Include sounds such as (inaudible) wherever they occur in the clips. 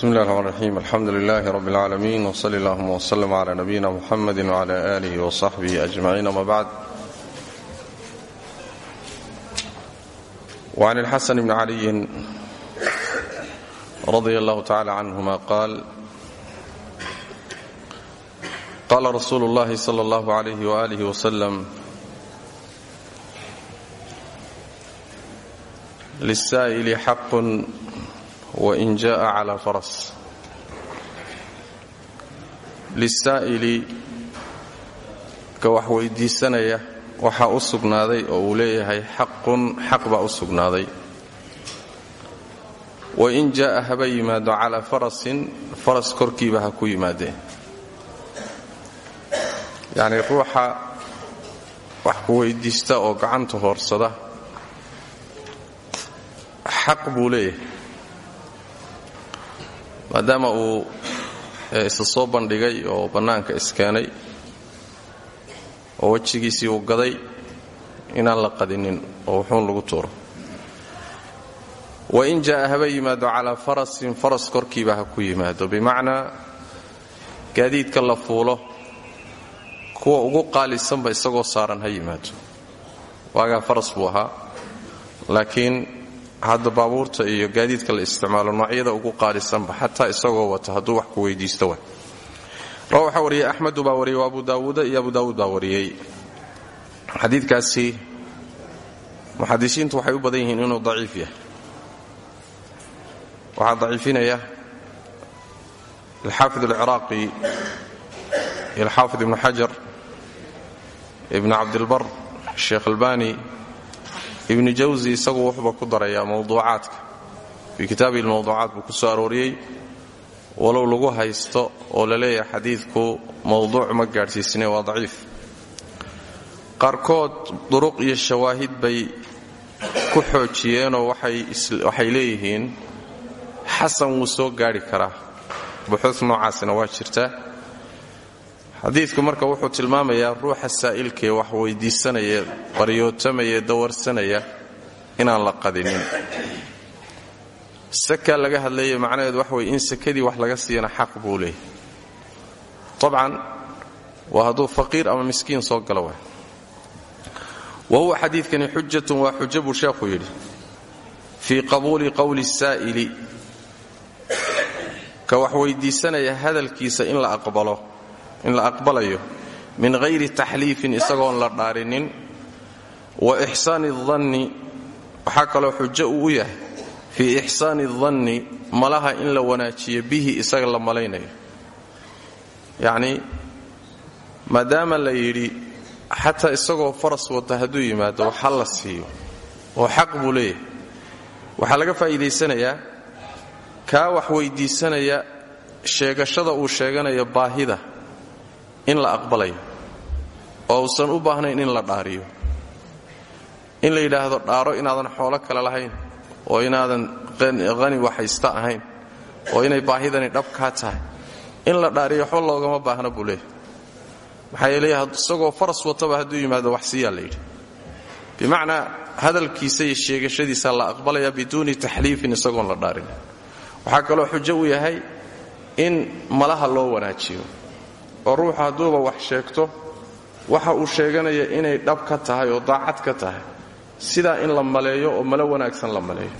bismi illahi raxmaan raxiim alxamdu lilaahi rabbi alcaalamiin wsali allahuma wslm cla nabiyina muxamedi wcla aalihi wasaxbihi ajmaciin ama bacd wacan ilxasan bni caliyin radia allahu tacala canhuma qaal qaala rasuulu اllahi sala allahu alayhi waalihi wasalam lisaa'ili xaqun wain jaءa calى faras lisaa'ili ka wax weydiisanaya waxaa u sugnaaday oo uu leeyahay xaqun xaq baa u sugnaaday wain jaءa haba yimaado calaa farasin faras korkiiba ha ku yimaadeen yacnii ruuxa wax ku weydiista oo gacanta hoorsada xaq buu leeyahay maadaama uu isa soo bandhigay oo bannaanka iskeenay oo wejigiisii uu gaday inaan la qadinin oo wuxuun lagu tuuro. Wain jaa'a haba yimaado calaa farasin faras korkiiba ha ku yimaado. Bimacnaa gaadiidka la fuulo kuwa ugu qaalisanba isagoo saaran ha yimaado. Waagaa faras buu ahaa laakiin hadda baabuurta iyo gaadiidka la isticmaalo noocyada ugu qaalisanba xataa isagoo wata hadduu wax ku weydiisto wa waxaa wariyey axmedu baa wariyey abu daawuuda iyo abu daawuud baa wariyey. Xadiidkaasi muxadisiintu waxay u badan yihiin inuu daciif yahay. Waxaa daciifinaya alxaafid alciraaqi iyo alxaafid ibnu xajar ibnu cabdilbar sheekh albani ibnu jawsi isagu wuxuuba ku darayaa mawduucaadka. Fii kitaabihi lmawduucaat buu ku soo arooriyey. Walow lagu haysto oo la leeyahay xadiidku mawduuc ma gaadhsiisne waa daciif. Qaarkood duruq iyo shawaahid bay ku xoojiyeenoo waxay leeyihiin xasan wuu soo gaadhi karaa. Buxuud noocaasina waa jirtaa xadiidku marka wuxuu tilmaamayaa ruuxa saa'ilkaee wax weydiisanaya baryootamaya dawarsanaya inaan la qadinin. Sakaa laga hadlaya macnaheedu wax weye in sakadii wax laga siiyana xaq buu leeyahy tabcan waa hadduu faqiir ama miskiin soo galo waay. Wa huwa xadiidkani xujatun waa xujo buu sheekhu yidhi fii qabuuli qowli saa'ili. Ka wax weydiisanaya hadalkiisa in la aqbalo in la aqbalayo min hayri taxliifin isagoon la dhaarinin wa ixsaani danni waxaa kaloo xujo uu u yahay fii ixsaani danni malaha in la wanaajiyo bihi isaga la malaynayo. Yacnii maadaama la yidhi xataa isagoo faras wata hadduu yimaado waxa la siiyo oo xaq buu leeyahay. Waxaa laga faa'iidaysanayaa kaa wax weydiisanaya sheegashada uu sheeganaya baahida in la aqbalayo oo uusan u baahnayn in la dhaariyo in la yidhaahdo dhaaro inaadan xoolo kale lahayn oo inaadan qani waxaysta ahayn oo inay baahidani dhab kaa tahay. In la dhaariyo waxba loogama baahna buu leeyahy maxaa yeele isagoo faras wataba hadduu yimaado wax siiyaa la yidhi. Bimacnaa hadalkiisa sheegashadiisa la aqbalaya biduuni taxliifin isagoon la dhaarin waxaa kaloo xujo u yahay in malaha loo wanaajiyo oo ruuxu hadduuba wax sheegto waxa uu sheeganaya inay dhab ka tahay oo daacad ka tahay sidaa in la maleeyo oo malo wanaagsan la maleeyo.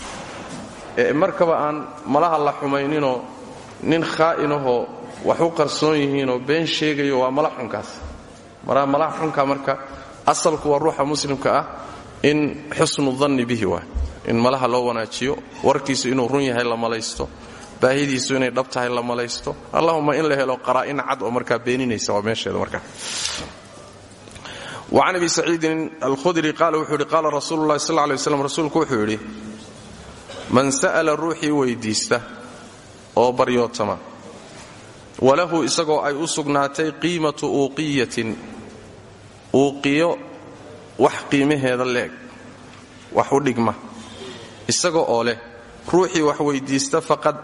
Ee markaba aan malaha la xumayninoo nin khaa'inahoo wax u qarsoon yihiinoo been sheegayo waa mala xunkaas. Malaha xunka marka asalku waa ruuxa muslimka ah in xusnu danni bihi waa in malaha loo wanaajiyo warkiisu inuu run yahay la malaysto baahidiisu inay dhab tahay la malaysto. Allahuma in la helo qaraa'in cad oo markaa beeninaysa waa meesheeda markaa wacan abi saciidin alkhudri qaala wuxuu yidhi qaala rasuulu llahi sal lay waslam rasuulku wuxuu yidhi man sa'ala ruuxii weyddiista oo baryootama walahu isagoo ay u sugnaatay qiimatu uuqiyatin uuqiyo wax qiimaheeda leeg wax u dhigma isaga oo leh ruuxii wax weyddiista faqad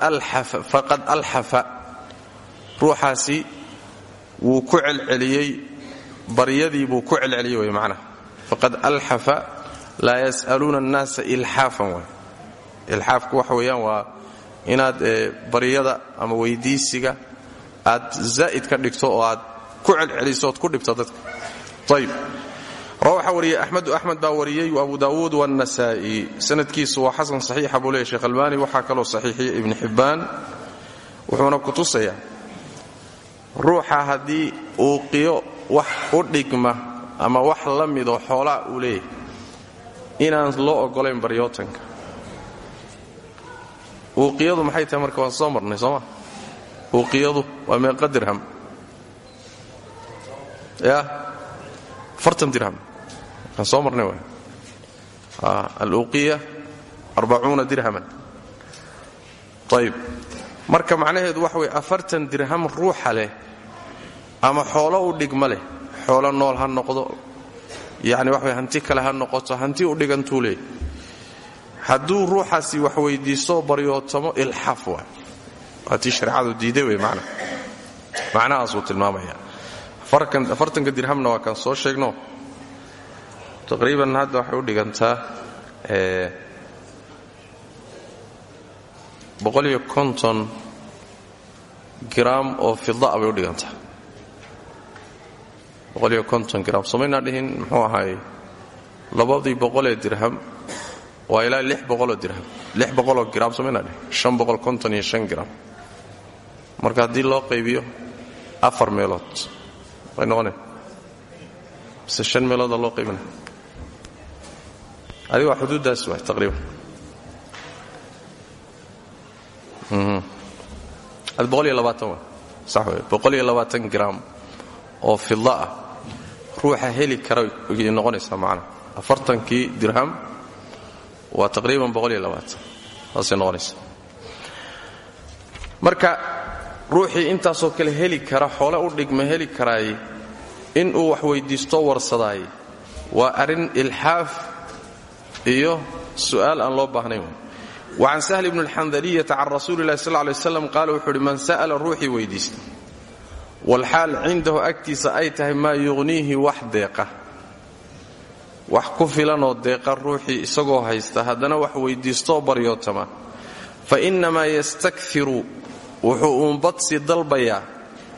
alxafa ruuxaasi wuu ku celceliyey baryadii buu ku celceliyey way macnaha. Faqad alxafa laa yas'aluuna annaasa ilxaafan way. Ilxaafku waxa weeyaan waa inaad baryada ama weyddiisiga aad zaa'id ka dhigto oo aad ku celceliso ood ku dhibto dadka. Ayb waxaa wariyey axmedu axmed baa wariyey abu daawuud wannasaa'i sanadkiisu waa xasan saxiixa buu leeyay sheekh albaani. Waxaa kaloo saxiixiyey ibni xibbaan wuxuuna ku tusayaa ruuxa haddii uuqiyo wax u dhigma ama wax la midoo xoolaa uu leeyahay inaan loo oggolayn baryootanka. Uuqiyadu maxay tahay marka waan soo marnay sooma uuqiyadu waa meeqa dirham ya fartan dirham waan soo marnay waay. Aluuqiya arbacuuna dirhaman. Ayib. Marka macnaheedu waxa weye afartan dirham ruuxa leh ama xoolo u dhigma leh. Xoolo nool ha noqdo. Yacni waxa weye hanti kale ha noqoto hanti u dhigantuu leey hadduu ruuxaasi wax weyddiisto baryootamo ilxaaf waay waa tii shareecadu diiday wey macna. Macnahaasuu tilmaamaya afartanka dirhamna waa kaan soo sheegno taqriiban hadda waxay u dhigantaa boqoliyo konton gram oo fidaa bay u dhigantaa boqoliyo konton gram. Somaynaa dhihin muxuu ahaay labadii boqolee dirham waa ilaa lix boqoloo dirham. Lix boqoloo gram somaynaa dhihin. Marka haddii loo qaybiyo afar meelood. Way noqone mise shan loo qaybina adiga xuduuddaas waay taqriiban ad boqol iyo labaatan wa sax wey boqol iyo labaatan gram oo fida ah. Ruuxa heli kara y noqonaysaa macnaha afartankii dirham waa taqriiban boqol iyo labaatan. Saasay noqonaysaa marka ruuxii intaasoo kale heli kara xoole u dhigma heli karaay inuu wax weyddiisto warsadaay waa arrin ilxaaf iyo su'aal aan loo baahnayn. Wacan sahl bni alxandariyata can rasuuli illahi sal lay slam qaala wuxuu uhi man sa'ala ruuxii weyddiista walxaal cindahu agtiisa ay tahay maa yuqhniihi wax deeqa. Wax ku filanoo deeqa ruuxii isagoo haysta haddana wax weyddiistoo baryootama. Fa innamaa yastakiru wuxuu uun badsi dalbayaa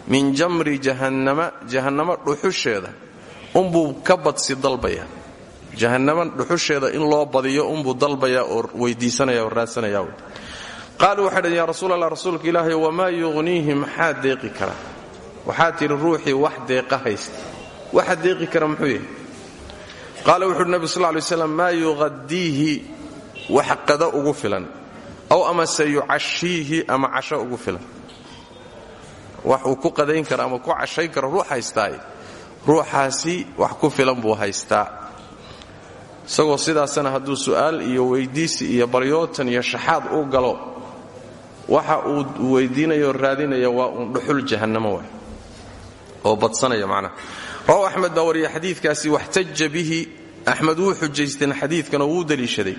min jamri jahannama jahannamo dhuxusheeda. Unbuu ka badsi dalbayaa jahannama dhuxusheeda in loo badiyo unbuu dalbayaa oo weydiisanaya oo raadsanaya qaaluu waxay dhn yaa rasuul allah rasuulka ilaahay wamaa deeqi kara? Waxaa tidhi ruuxii wax deeqa haysta waxa kara muxuu yahay? Qaala wuxuuhi nebi sal lay slam maa yuqadiihi wax qada ugu filan? Aw amase yucashiihi ama casho ugu filan? Wax ku qadayn kara ama ku cashayn karo ruux haystaay ruuxaasi wax ku filan buu haystaa isagoo sidaasana hadduu su'aal iyo weyddiisi iyo baryootan iyo shaxaad u galo waxa uu weyddiinayo raadinaya waa uun dhuxul jahannamo waay. Oo badsanaya macnaha rawaw axmed baa wariya xadiidkaasi bihi. Axmed wuu xujaysteen xadiidkan oo wuu deliishaday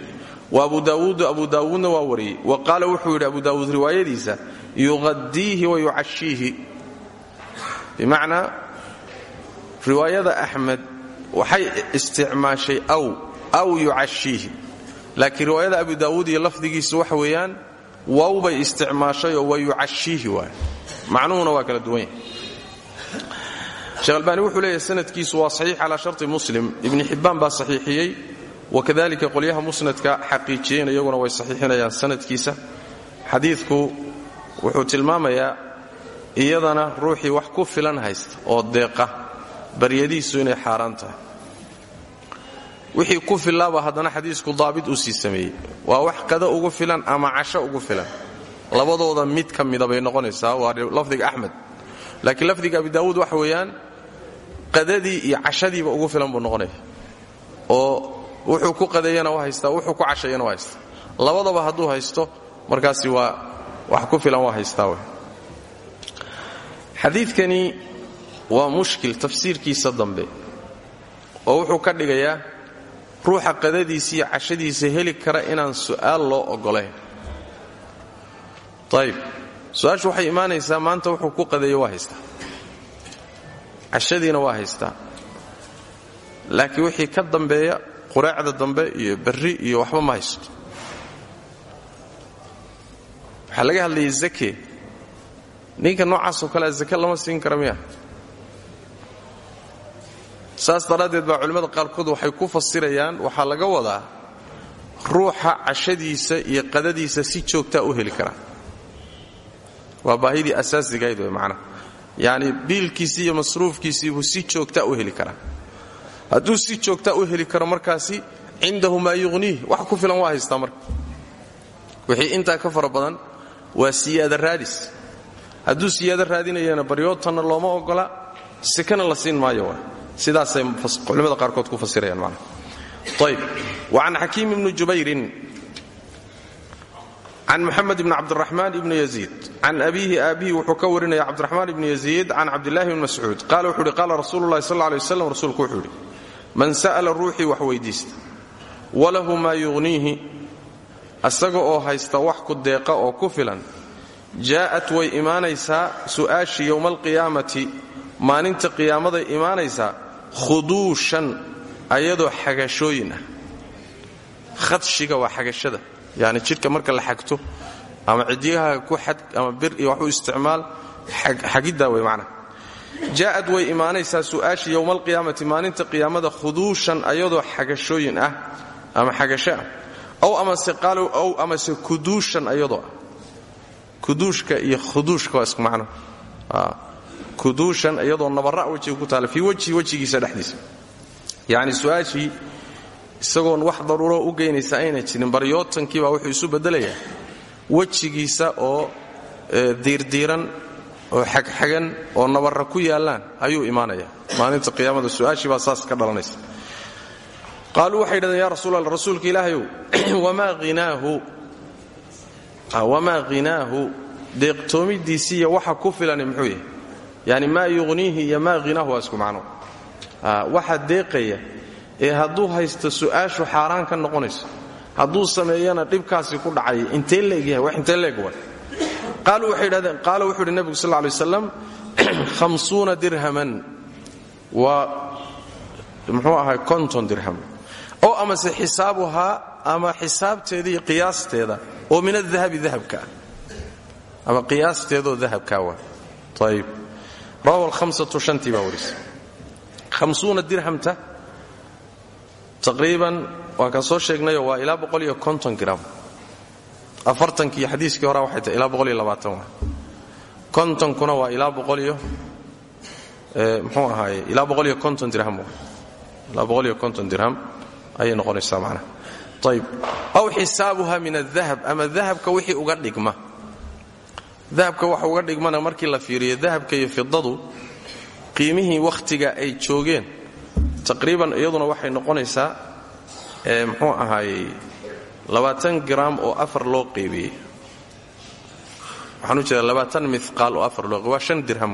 wa abu daawuudu abu daawuudna waa wariyey. Wa qaala wuxuu yidhi abu daawuud riwaayadiisa yuqadiihi wa yucashiihi. Bimacnaa riwaayada axmed waxay isticmaashay aw aw yucashiihi. Laakiin riwaayada abu daawuud iyo lafdigiisa waxa weeyaan waaw bay isticmaashay oo wa yucashiihi waay. Macnuhuna waa kala duwan yahay. Sheekh wuxuu leeyahay sanadkiisu waa saxiix calaa sharti muslim. Ibni xibbaan baa saxiixiyey. Wakadalika qolyaha musnadka xaqiijiyeen iyaguna way saxiixinayaan sanadkiisa. Xadiidku wuxuu tilmaamayaa iyadana ruuxii wax ku filan haysta oo deeqa baryadiisu inay xaaraan tahay wixii ku fillaaba haddana xadiisku daabit uu sii sameeyey. Waa wax qada ugu filan ama casho ugu filan. Labadooda mid ka mida bay noqonaysaa waa lafdiga axmed. Laakiin lafdiga abi daawuud waxa weeyaan qadadii iyo cashadiiba ugu filan buu noqonaya. Oo wuxuu ku qadeeyana waa haystaa wuxuu ku cashayana waa haystaa. Labadaba hadduu haysto markaasi waa wax ku filan waa haystaa w xadiidkani waa mushkil tafsiirkiisa dambe oo wuxuu ka dhigayaa ruuxa qadadiisa iyo cashadiisa heli kara inaan su'aal loo oggolayn. Ayib su'aashu waxay imaanaysaa maanta wuxuu ku qadeeyo waa haystaa cashadiina waa haystaa laakiin wixii ka dambeeya quraacda dambe iyo berri iyo waxba ma haysto. Waxaa laga hadlayay zake. Ninka noocaasoo kalea zake lama siin kara miya saas daraaddeed baa culimmada qaarkood waxay ku fasirayaan waxaa laga wadaa ruuxa cashadiisa iyo qadadiisa si joogtaa u heli karaa waa baahidii asaasigayd wey macnaha yacni biilkiisii iyo masruufkiisiibuu si joogtaa u heli karaa. Hadduu si joogtaa u heli karo markaasi cindahu maa yuqhniih wax ku filan waa haystaa marka. Wixii intaa ka fara badan waa siyaada raadis. Hadduu siyaado raadinayana baryootanna looma ogola sikana la siin maayo waa sidaasay culimmada qaarkood ku fasirayaan macnaha ayb wacan xakiim ibni jubayrin can muxamed ibni cabdiraxmaan ibni yaziid can abiihi aabihi wuxuu ka warinaya cabdiraxmaan ibni yaziid can cabdillahi bni mascuud. Qaala wuxuu uhi qaala rasuulu llahi sal lay waslam rasuulku wuxuu yidhi man sa'ala ruuxii wax weyddiista walahu maa yuqhniihi asaga oo haysta wax ku deeqa oo ku filan jaa'at way imaanaysaa su'aashii yowma alqiyaamati maalinta qiyaamaday imaanaysaa khuduushan ayadoo xagashooyin ah. Khadshiga waa xagashada. Yacni jidhka marka la xagto ama cidiyahaaga ku xad ama bir iyo wax u isticmaal xagiddaa wey macnaha jaa'ad way imaanaysaa su'aashii yowma alqiyaamati maalinta qiyaamada khuduushan ayadoo xagashooyin ah ama xagasho ah. Ow amase qaalow ow amase kuduushan ayadoo ah. Kuduushka iyo khuduushka waa isku macno kuduushan iyadoo nabarra wejiga ku taala fii wejhi wejigiisa dhexdiisa. Yacni su'aashii isagoon wax daruuro u geynaysa ayna jirin baryootankii baa wuxuu isu beddelayaa wejigiisa oo diirdiiran oo xagxagan oo nabarra ku yaallaan ayuu imaanayaa maalinta qiyaamada su'aashii baa saas ka dhalanaysa. Qaaluu waxay yidhahdeen ya rasuul alla rasuulka ilaahayow (clears throat) wamaa hinaahu deeqtoomidiisiiya waxa ku filani muxuu yahay yani maa yuqhniihi iyo maa hinaahu waa isku macno. Waxa deeqaya ee hadduu haysto su'aashu xaaraan ka noqonayso hadduu sameeyana dhibkaasi ku dhacay intee leegyahay wax intee leeg wa qaaluu waxay yidhahdeen qaala wuxuu yidhi nebigu sal lay waslam dirhaman. Waa muxuu ahay konton dirham. Oo amase xisaabuhaa ama xisaabteeda qiyaasteeda oo min adahabi dahabkaa ama qiyaasteedaoo dahabkaa waa shantii baa dirhamta taqriiban waan kaan soo sheegnayoo waa ilaa gram. Afartankii xadiiskii hore waxay tahay ilaa kontonkuna waa ilaa muxuu ahaaye ilaa dirham ayay noqonaysaa macnaha ayb aw xisaabuha min adahab ama dahabka wixii uga dhigma dahabka waxa uga dhigmana markii la fiiriyo dahabka iyo fidadu qiimihii wakhtiga ay joogeen. Taqriiban iyaduna waxay noqonaysaa muxuu ahaayey labaatan gram oo afar loo qaybiyey waxaan u jeedaa labaatan miqaal oo afar loo waa shan dirham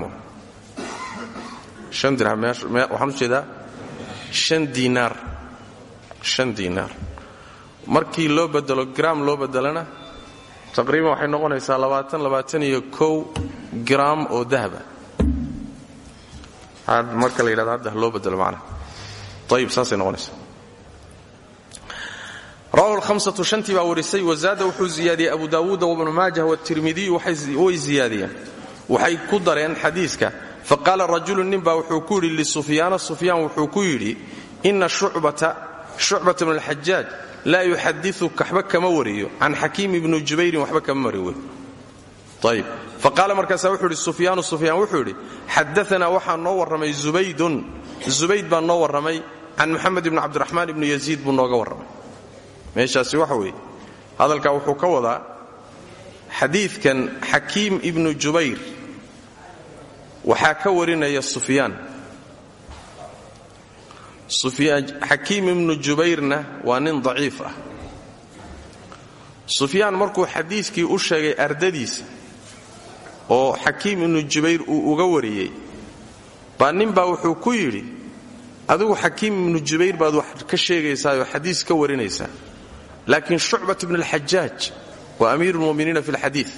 shan dirham waxaan jeedaa shan diinaar. Shan diinaar. Markii loo bedelo gram loo bedelana taqriiban waxay noqonaysaa labaatan labaatan iyo kow gram oo dahaba. Marka la yidhahdo hadda loo bedelo macnaha ayib saasay noqonaysaa. Rawahu lhamsatu shantii baa warisay wazaada wuxuu ziyaadiyey abu daawuuda wabnu maajah watirmidiyu way ziyaadiyeen. Waxay ku dareen xadiiska. Faqaala rajulu ninbaa wuxuu ku yidhi lisufyaana sufyaan wuxuu ku yidhi ina shucbata bn alxajaaj laa yuxadiu waxba kama wariyo can xakiim ibni jubayrin waxba kama wari wey ayb faqaala markaasaa wuxuu yidhi sufyaanu sufyaan wuxuu yidhi xadaanaa waxaa noo warramay zubaydun zubayd baa noo warramay can muxamed ibni cabdiraxmaan ibni yaziid buu nooga warramay meeshaasi waxa weeye hadalkaa wuxuu ka wadaa xadiidkan xakiim ibnu jubayr waxaa ka warinaya sufyaan xakiim ibnu jubayrna waa nin daciif ah. Sufyaan markuu xadiidkii u sheegay ardadiisa oo xakiim ibnu jubayr uu uga wariyey baa ninbaa wuxuu ku yidhi adigu xakiim ibnu jubayr baad wax ka sheegaysaayoo xadiis ka warinaysaa laakiin shucbat ibn alxajaaj waa amiiru lmuminiina fi lxadiid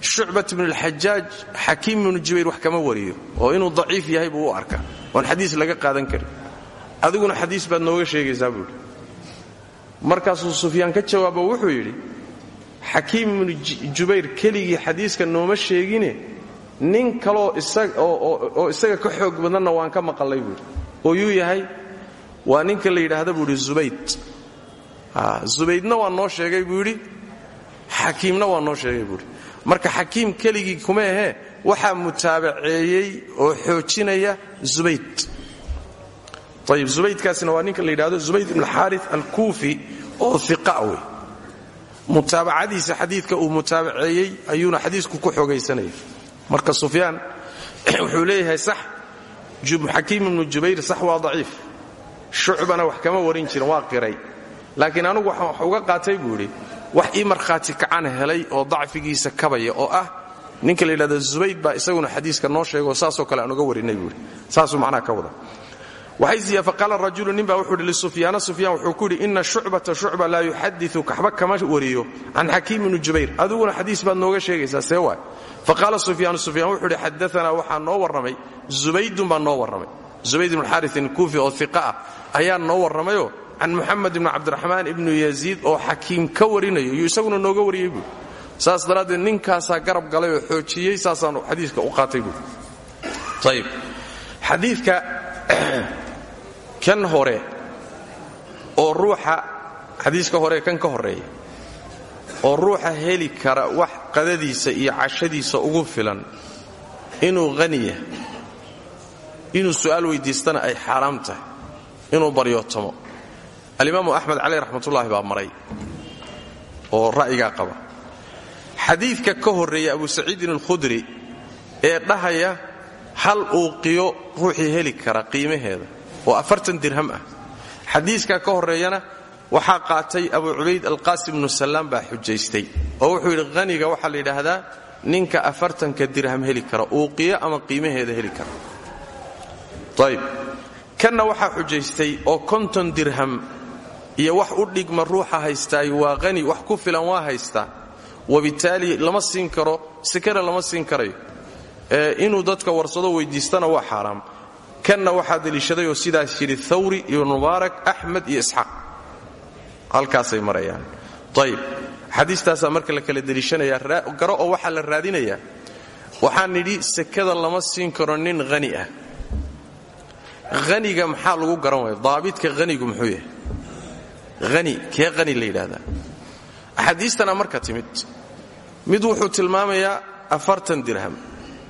shucbat ibn alxajaaj xakiim ibnu jubayr wax kama wariyo oo inuu daciif yahay buu u arkaa. Oon xadiis laga qaadan karin adiguna xadiis baad nooga sheegaysaa buuhi markaasuu sufyaan ka jawaabo wuxuu yidhi xakiim ibnu jubayr keligii xadiiska nooma sheegine nin kaloo oo isaga ka xoog badanna waan ka maqallay buuhi oo yuu yahay? Waa ninka la yidhaahda buu yidhi zubayd. Zubaydna waa noo sheegay buu yidhi. Xakiimna waa noo sheegay buuhi marka xakiim keligii kuma ahee waxaa mutaabaceeyey oo xoojinaya zubayd ayib zubaydkaasina waa ninka la yidhahdo zubayd ibn xaari alkuufi oo iqa wey mutaabacadiisa xadiidka uu mutaabaceeyey ayuuna xadiisku ku xogaysanaya marka sufyaan (clears throat) wuxuu leeyahay sax xakiim ibnu jubayr sax waa daciif. Shucbana wax kama warin jirin waa qiray. Laakiin anugu waxaan wax uga qaatay buu wax ii markhaati kacan helay oo dacfigiisa kabaya oo ah ninka la yidhahdo zubayd baa isaguna xadiiska noo sheegoo saasoo kale aan warinay buuhi saasuu macnaha ka wada faqaala rajulu nin baa wuxuu yidhi lisufyaana sufyaan wuxuu ku yidhi ina shucbata shucba laa yuxadiu kaxba kama wariyo can xakiim ibni jubayr adiguna xadiis baad nooga sheegaysaa see waay faqaala sufyaanu sufyaan wuxuu yidhi xadaanaa waxaa noo warramay zubaydun baa noo warramay zubayd ibnu xariin kuufi oo iqa ayaa noo warramayoo can muxamed ibni cabdiraxmaan ibnu yaziid oo xakiim ka warinayo isaguna nooga wariyey saas daraaddeed ninkaasaa garab galay oo xoojiyey saasaanu xadiiska u qaatay buui kan hore oo ruuxa xadiiska hore kan ka horreeya oo ruuxa heli kara wax qadadiisa iyo cashadiisa ugu filan inuu haniya inuu su'aal weyddiistana ay xaaraam tahay inuu baryootomo alimaamu axmed caleyh raxmatullaahi baa maray oo ra'yigaa qaba. Xadiidka ka horreeya abu saciidin alkhudri ee dhahaya hal uuqiyo ruuxii heli kara qiimaheeda oo afartan dirham ah. Xadiiskaa ka horreeyana waxaa qaatay abu cubayd alqaasim bnu sallaam baa xujaystay oo wuxuu yidhi haniga waxaa la yidhaahdaa ninka afartanka dirham heli kara uuqiyo ama qiimaheeda heli kara ayb kanna waxaa xujaystay oo konton dirham iyo wax u dhigma ruuxa haystaay? Waa hani wax ku filan waa haystaa wabitaali lama siin karo sekana lama siin karayo. Inuu dadka warsado weydiistana waa xaaraam kanna waxaa deliishaday oo sidaas yidhi thawri iyo mubaarak axmed iyo isxaaq. Halkaasay marayaan. Ayib xadiistaasaa marka la kala deliishanayaa garo oo waxaa la raadinayaa waxaan nidhi sekada lama siin karo nin hani ah. Haniga maxaa lagu garan waaya daabidka hanigu muxuu yahay? Hani kee hani la yidhaahdaa? Marka timid. Mid wuxuu tilmaamayaa afartan dirham.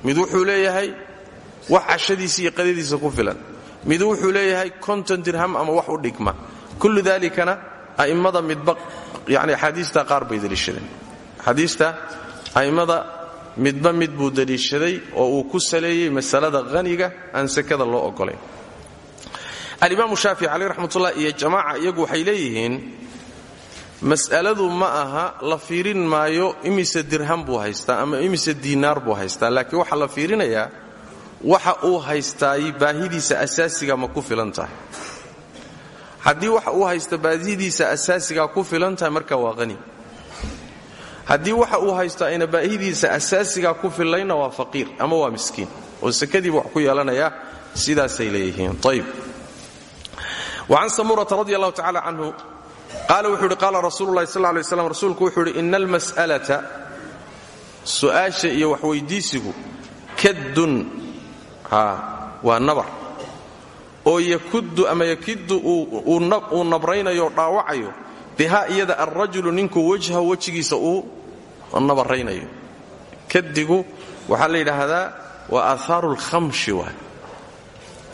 Mid wuxuu leeyahay wax cashadiisa iyo qadadiisa ku filan. Mid wuxuu leeyahay konton dirham ama wax u dhigma. Kullu dalikana a'immada midba yani axaadiista qaar bay deliishadeen axaadiista a'immada midba mid buu deliishaday oo uu ku saleeyey masalada haniga aan sekada loo ogolayn alimaamu shaafici iyagu waxay leeyihiin mas'aladu ma aha la fiirin maayo imise dirham buu haystaa ama imise diinaar buu haystaa laakiin waxaa la fiirinayaa waxa uu haystaay baahidiisa asaasiga ma ku filan tahay. Haddii waxa uu haysta baahidiisa asaasigaa ku filan tahay marka waa hani haddii waxa uu haysto ayna baahidiisa asaasigaa ku fillaynna waa faqiir ama waa miskiin. Oo sekadiiba wax ku yeelanayaa sidaasay leeyihiin. Ayb wacan samurata radi allahu tacala canhu qaala wuxuu yidhi qaala rasuulu lahi sal rasuulku wuxuu yidhi ina almas'alata su'aasha iyo waxweydiisigu kaddun waa nabar. Oo yakuddu ama yakiddu uu nabraynayo dhaawacayo bihaa iyada alrajulu ninku wajha wejigiisa uu nabaraynayo. Kadigu waxaa la yidhaahdaa waa aahaaru lkhamshi waa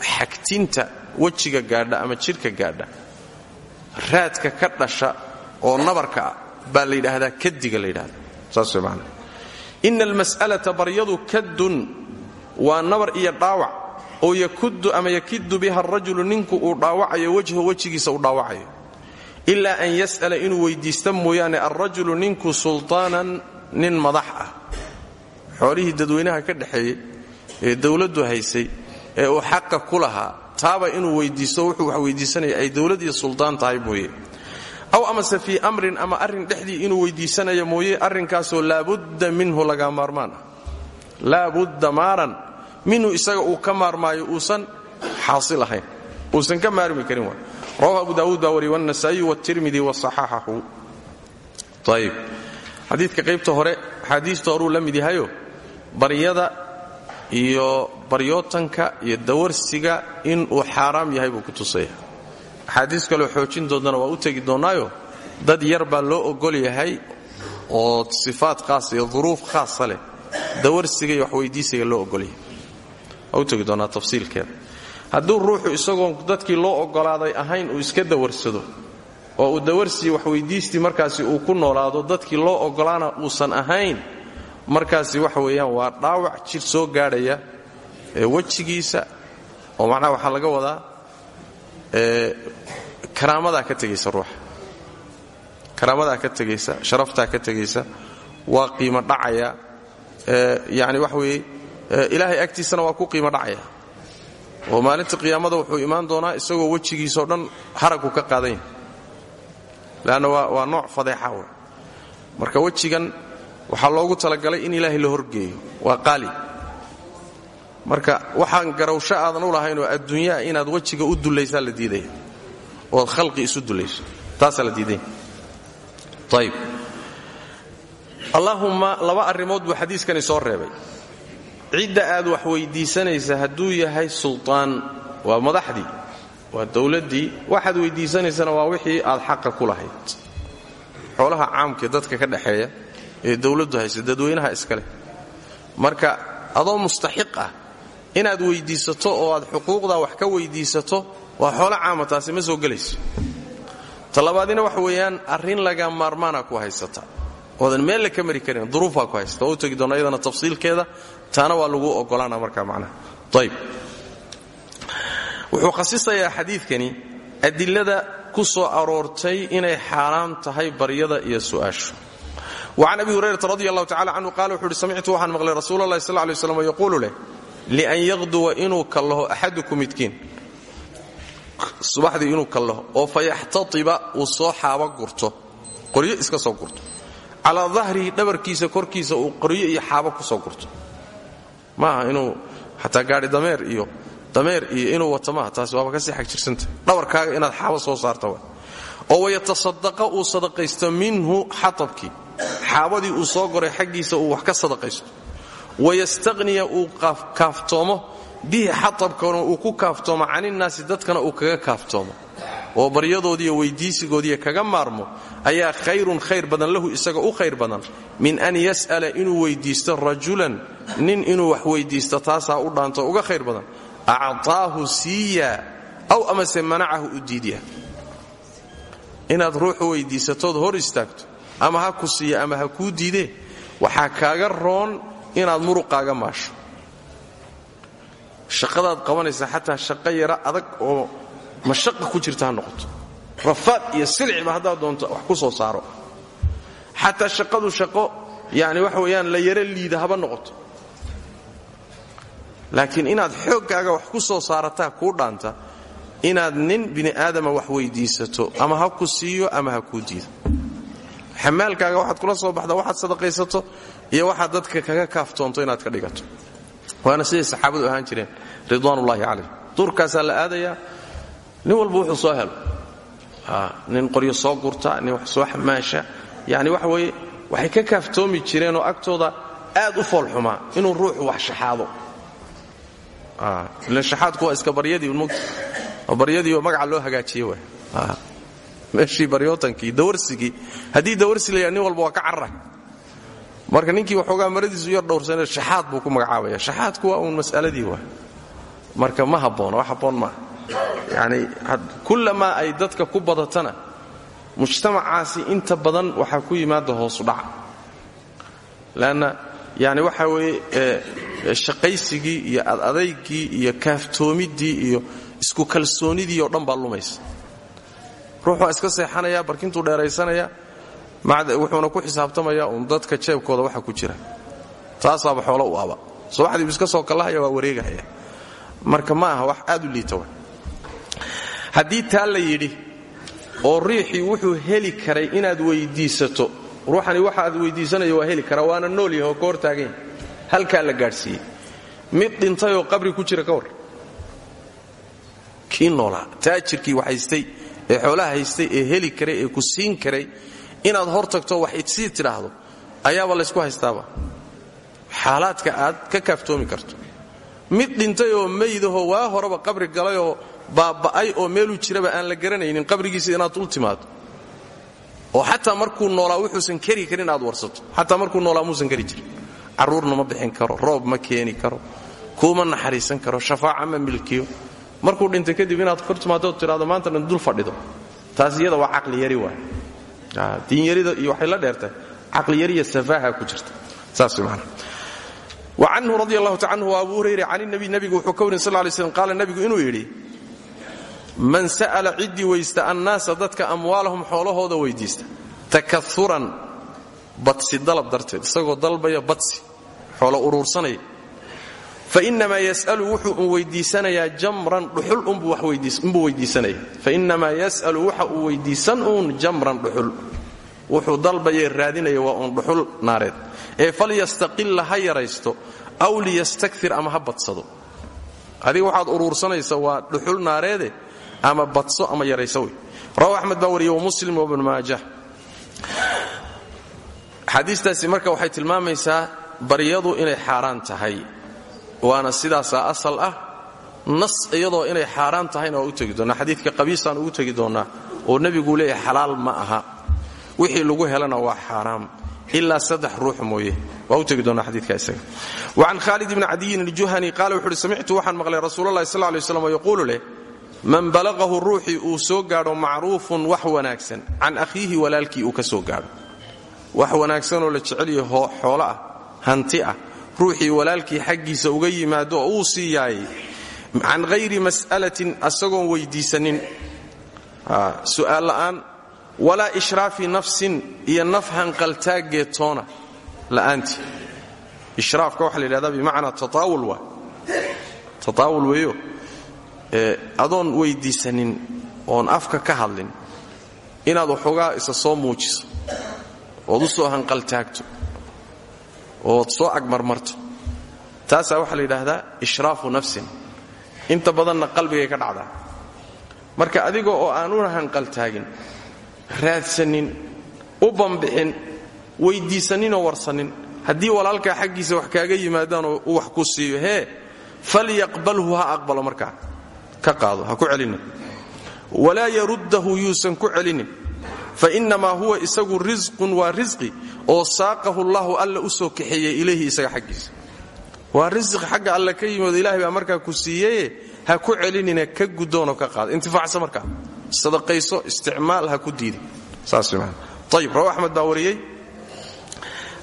xagtinta wejiga gaadha ama jidhka gaadha raadka ka dhasha oo nabarka ah baa la yidhaahdaa kadiga la yidhahda saas way macana ina baryadu kaddun waa nabar iyo dhaawac. Oo yakuddu ama yakiddu biha arajulu ninku uu dhaawacayo wajho wejigiisa uu dhaawacayo. Ilaa an yas'ala inuu weyddiista mooyaane alrajulu ninku sultaanan nin madax ah. Xoolihii dadweynaha ka dhexeeyey ee dowladdu haysay ee uu xaqa ku lahaa taaba inuu weydiisto wuxuu wax weydiisanaya ay dowlad iyo suldaan tahay mooye. Aw amase fii amrin ama arrin dhexdii inuu weydiisanaya mooye arrinkaasoo laabudda minhu laga maarmaan ah. Laabudda maaran minhu isaga uu ka maarmaayo uusan xaasil ahayn. Uusan ka maarmi karin rawahu abu daawuud baa wariy wannasaa'iyu wاtirmidi wasaxaxahu ayib xadiidka qaybta hore axaadiista horuu la mid yahayo iyo baryootanka iyo dawarsiga inuu xaaraam yahay buu ku tusaya. Axaadiis kaleo xoojin doodana waa u tegi doonnaayo dad yar baa loo ogol yahay oo sifaad khaasa iyo duruuf khaasa leh dawarsiga iyo waxweydiisiga loo ogolyahay waa u tegi doonnaa tafsiilkeeda hadduu ruuxu isagoon dadkii loo ogolaaday ahayn uu iska dawarsado oo uu dawarsii waxweydiistii markaasi uu ku noolaado dadkii loo ogolaana uusan ahayn markaasi waxa weeyaan waa dhaawac jir soo gaadhaya wejigiisa oo macnaha waxaa laga wadaa karaamadaa ka tegaysa ruuxa karaamadaa ka tegaysa sharaftaa ka tegaysa waa qiimo dhacaya yani waxa weeye ilaahay agtiisana waa ku qiimo dhacaya. Oo maalinta qiyaamada wuxuu imaan doonaa isagoo wejigiisao dhan haragu ka qaadan yahay leanna waa nooc fadeexa marka wejigan waxaa loogu talagalay in ilaahay la horgeeyo. Waa qaali. Marka waxaan garawsho aadan u lahayn oo adduunyaa inaad wejiga u dullaysaa la diidaya ood khalqi isu dullayso. Taasaa la diidaya ayib allaahumma laba arrimood buu xadiiskani soo reebay cidda aad wax weydiisanaysa hadduu yahay sultaan waa madaxdii waa dowladdii waxaad weydiisanaysana waa wixii aad xaqa ku lahayd. Xoolaha caamkae dadka ka dhexeeya ee dowladdu haysa dadweynaha iska leh. Marka adoo mustaxiq ah inaad weydiisato oo aad xuquuqdaa wax ka weydiisato waa xoolo caama taasi ma soo gelayso. Talabaadina waxa weeyaan arrin laga maarmaana ku haysata. Oodan meel ka mari karin duruufaa ku haysata waa u tegi doona iyadana tafsiilkeeda taana waa lagu ogolaana markaa macnaha. Ayb wuxuu khasisayaa xadiidkani adilada ku soo aroortay inay xaaraam tahay baryada iyo su'aashu. Wacan abi hurayrata radi allahu tacala canhu qaala wuxuu uhi samictu waxaan maqlay rasuul allahi sal lay slam yaquulu leh lian yaqduwa inuu kallaho axadukum midkiin. Subaxdii inuu kallaho oo fayaxtatiba uu soo xaaba gurto. Qoryo iska soo gurto. Calaa dahrihi dhabarkiisa korkiisa uu qoryo iyo xaabo ku soo gurto maaha inuu xataa gaadhi dameer iyo dameer iyo inuu wato maaha taasi waaba ka sii xag jirsanta dhabarkaaga inaad xaabo soo saarta wa oo wayatasaddaqa uu sadaqaysto minhu xatabkii. Xaabadii uu soo goray xaggiisa uu wax ka sadaqaysto. Wayastaqniya uu kaaftoomo. Bihi xatabkana uu ku kaaftoomo caninnaasi dadkana uu kaga kaaftoomo. Oo baryadoodiiyo weydiisigoodiiyo kaga maarmo ayaa khayrun khayr badan lahu isaga u khayr badan min an yas'ala inuu weydiisto rajulan nin inuu wax weydiisto taasaa u dhaanto uga khayr badan. Actaahu siiya aw amase manacahu u diidya inaad ruuxu weydiisatood hor istaagto ama ha ku siiya ama ha kuu diidee waxaa kaaga roon inaad muruqaaga maasho. Shaqadaad qabanaysaa xataa shaqo yara adag oo mashaqa ku jirta noqoto. Rafaad iyo silciba haddaad doonto wax ku soo saaro. Xataa shaqadu shaqo yani waxa weeyaan la yaro liida haba noqoto laakiin inaad xooggaaga wax ku soo saarataa kuu dhaanta inaad nin bini aadama wax weydiisato ama ha ku siiyo ama ha kuu diido. Xamaalkaaga waxaad kula soo baxda waxaad sadaqaysato iyo waxaad dadka kaga kaaftoonto inaad ka dhigato. Waana siday saxaabadu ahaan jireen ridwaanullaahi calayh duurkaasaa la aadayaa nin walba wuxuu soo helo. Nin qoryo soo gurta nin wax soo xamaasha yani waxa weeye waxay ka kaaftoomi jireenoo agtooda aad u foolxumaa inuu ruuxu wax shaxaado ilan shaxaadku waa iska baryadii mugta baryadiioo magaca loo hagaajiye wa meeshii baryootankii dawarsigii. Haddii dawarsi la nin walba ka carara marka ninkii waxoogaa maradiisu yar dhowrsane shaxaad buu ku magacaabaya. Shaxaadku waa uun mas'aladii waa marka ma habboona wax habboon maaha yani kullamaa ay dadka ku badatana mujtamacaasi inta badan waxaa ku yimaada hoosudhaca leanna yani waxa weeye shaqaysigii iyo adadaygii iyo kaaftoomiddii iyo isku kalsoonidii oo dhan baa lumaysa. Ruux waa iska seexanaya barkintuu dheeraysanaya wuxuuna ku xisaabtamaya uun dadka jeebkooda waxa ku jira. Taasaaba xoolo u aba subaxdiibu iska soo kallahaya waa wareegahaya. Marka ma aha wax aad u liita haddii taa la yidhi oo riixii wuxuu heli karay inaad weyddiisato ruuxani waxa aad weyddiisanaya waa heli karaa waana nool yahay oo ka hor taagan yahay halkaa la gaadhsiiyey. Mid dhintayoo qabri ku jira ka war. Kii noolaa taajirkii wax haystay ee xoolaha haystay ee heli karay ee ku siin karay inaad hor tagto wax idsii tidhaahdo ayaaba laysku haystaaba. Xaalaadka aad ka kaaftoomi karto. Mid dhintay oo meydahoo waa horeba qabri galayoo baaba'ay oo meeluu jiraba aan la garanaynin qabrigiisa inaad dul timaado oo xataa markuu noolaa wuxuusan keri karin aad warsato. Xataa markuu noolaa muusan keri jirin. Carruurna ma bixin karo roob ma keeni karo kuuma naxariisan karo shafaaca ma milkiyo. Markuu dhintay kadib inaad kor timaado maanta dhan dul fadhido. Taas iyada waa caqliyari waay diinyarida iyo waxay la dheertahay. Caqliyariya safaaha ku jirta. Saas man wa canhu radi allahu canhu abu hurayra can nabi nabigu wuxuu ka warin sal lay slam qaala nabigu inuu yidhi man sa'ala ciddii weysta annaasa dadka amwaalahum xoolahooda weydiista. Takauran badsi dalab darteed. Isagoo dalbaya badsi xoolo uruursanaya. Fainamaa yas'alu wuxuu un weydiisanayaa jamran dhuxul unbuu weydiisanaya. Fainamaa yas'alu waxa uu weydiisan jamran dhuxul. Wuxuu dalbayee raadinaya waa uun dhuxul naareed. Ee falyastaqilla ha yaraysto aw liyastakir ama ha badsado. Adiga waxaad uruursanaysa waa dhuxul naareede ama badso ama yarayso wey. Rawahu axmed baa wariye wamuslim wabnu maajah. Xadiistaasi marka waxay tilmaamaysaa baryadu inay xaaraan tahay. Waana sidaasaa asal ah nas iyadoo inay xaaraan tahayna waa u tegi doonnaa xadiidka ugu tegi oo nebiguu leeyahay xalaal ma aha. Wixii lagu helana waa xaaraam. Ilaa saddex ruux mooye. Waa u tegi xadiidka isaga. Wacan khaalid ibni cadiyin aljuhani qaala wuxu uhi samictu waxaan maqlay rasuulalahi sal lay slam yaquulu leh man balaqahu ruuxii uu soo gaadho macruufun wax wanaagsan can akhiihi walaalkii uu ka soo gaadho. Wax wanaagsanoo la jecelyaho xoolo ah hanti ah ruuxii walaalkii xaggiisa uga yimaado oo uu sii yaayay can hayri mas'alatin asagoon weyddiisanin su'aal la'aan walaa ishraafi nafsin iyo naf hanqaltaaggeed toona la'aantii ishraafka waxaa la yidhahdaa bimacnaa tataawul waa. Tataawul weeyo adoon weyddiisanin oon afka ka hadlin inaad waxoogaa isa soo muujiso ood u soo hanqaltaagto ood soo agmarmarto taasaa waxaa la yidhaahdaa ishraafu nafsin. Inta badanna qalbigay ka dhacdaa. Marka adiga oo aan una hanqaltaagin raadsanin u bambixin weyddiisaninoo warsanin haddii walaalkaa xaggiisa wax kaaga yimaadaanoo uu wax ku siiyo hee falyaqbalhu ha aqbalo markaa ka qaado ha ku celinin. Walaa yaruddahu yuusan ku celinin. Fainnamaa huwa isagu risqun waa risqi oo saaqahu llahu alla u soo kaxeeyey ilayhi isaga xaggiisa. Waa risqi xagga alle ka yimid ilahay baa markaa ku siiyeye ha ku celinina ka guddoonoo ka qaada intifaacsa markaa. Sadaqayso isticmaal ha ku diidi. Saas man ayib rawa axmed baa wariyey.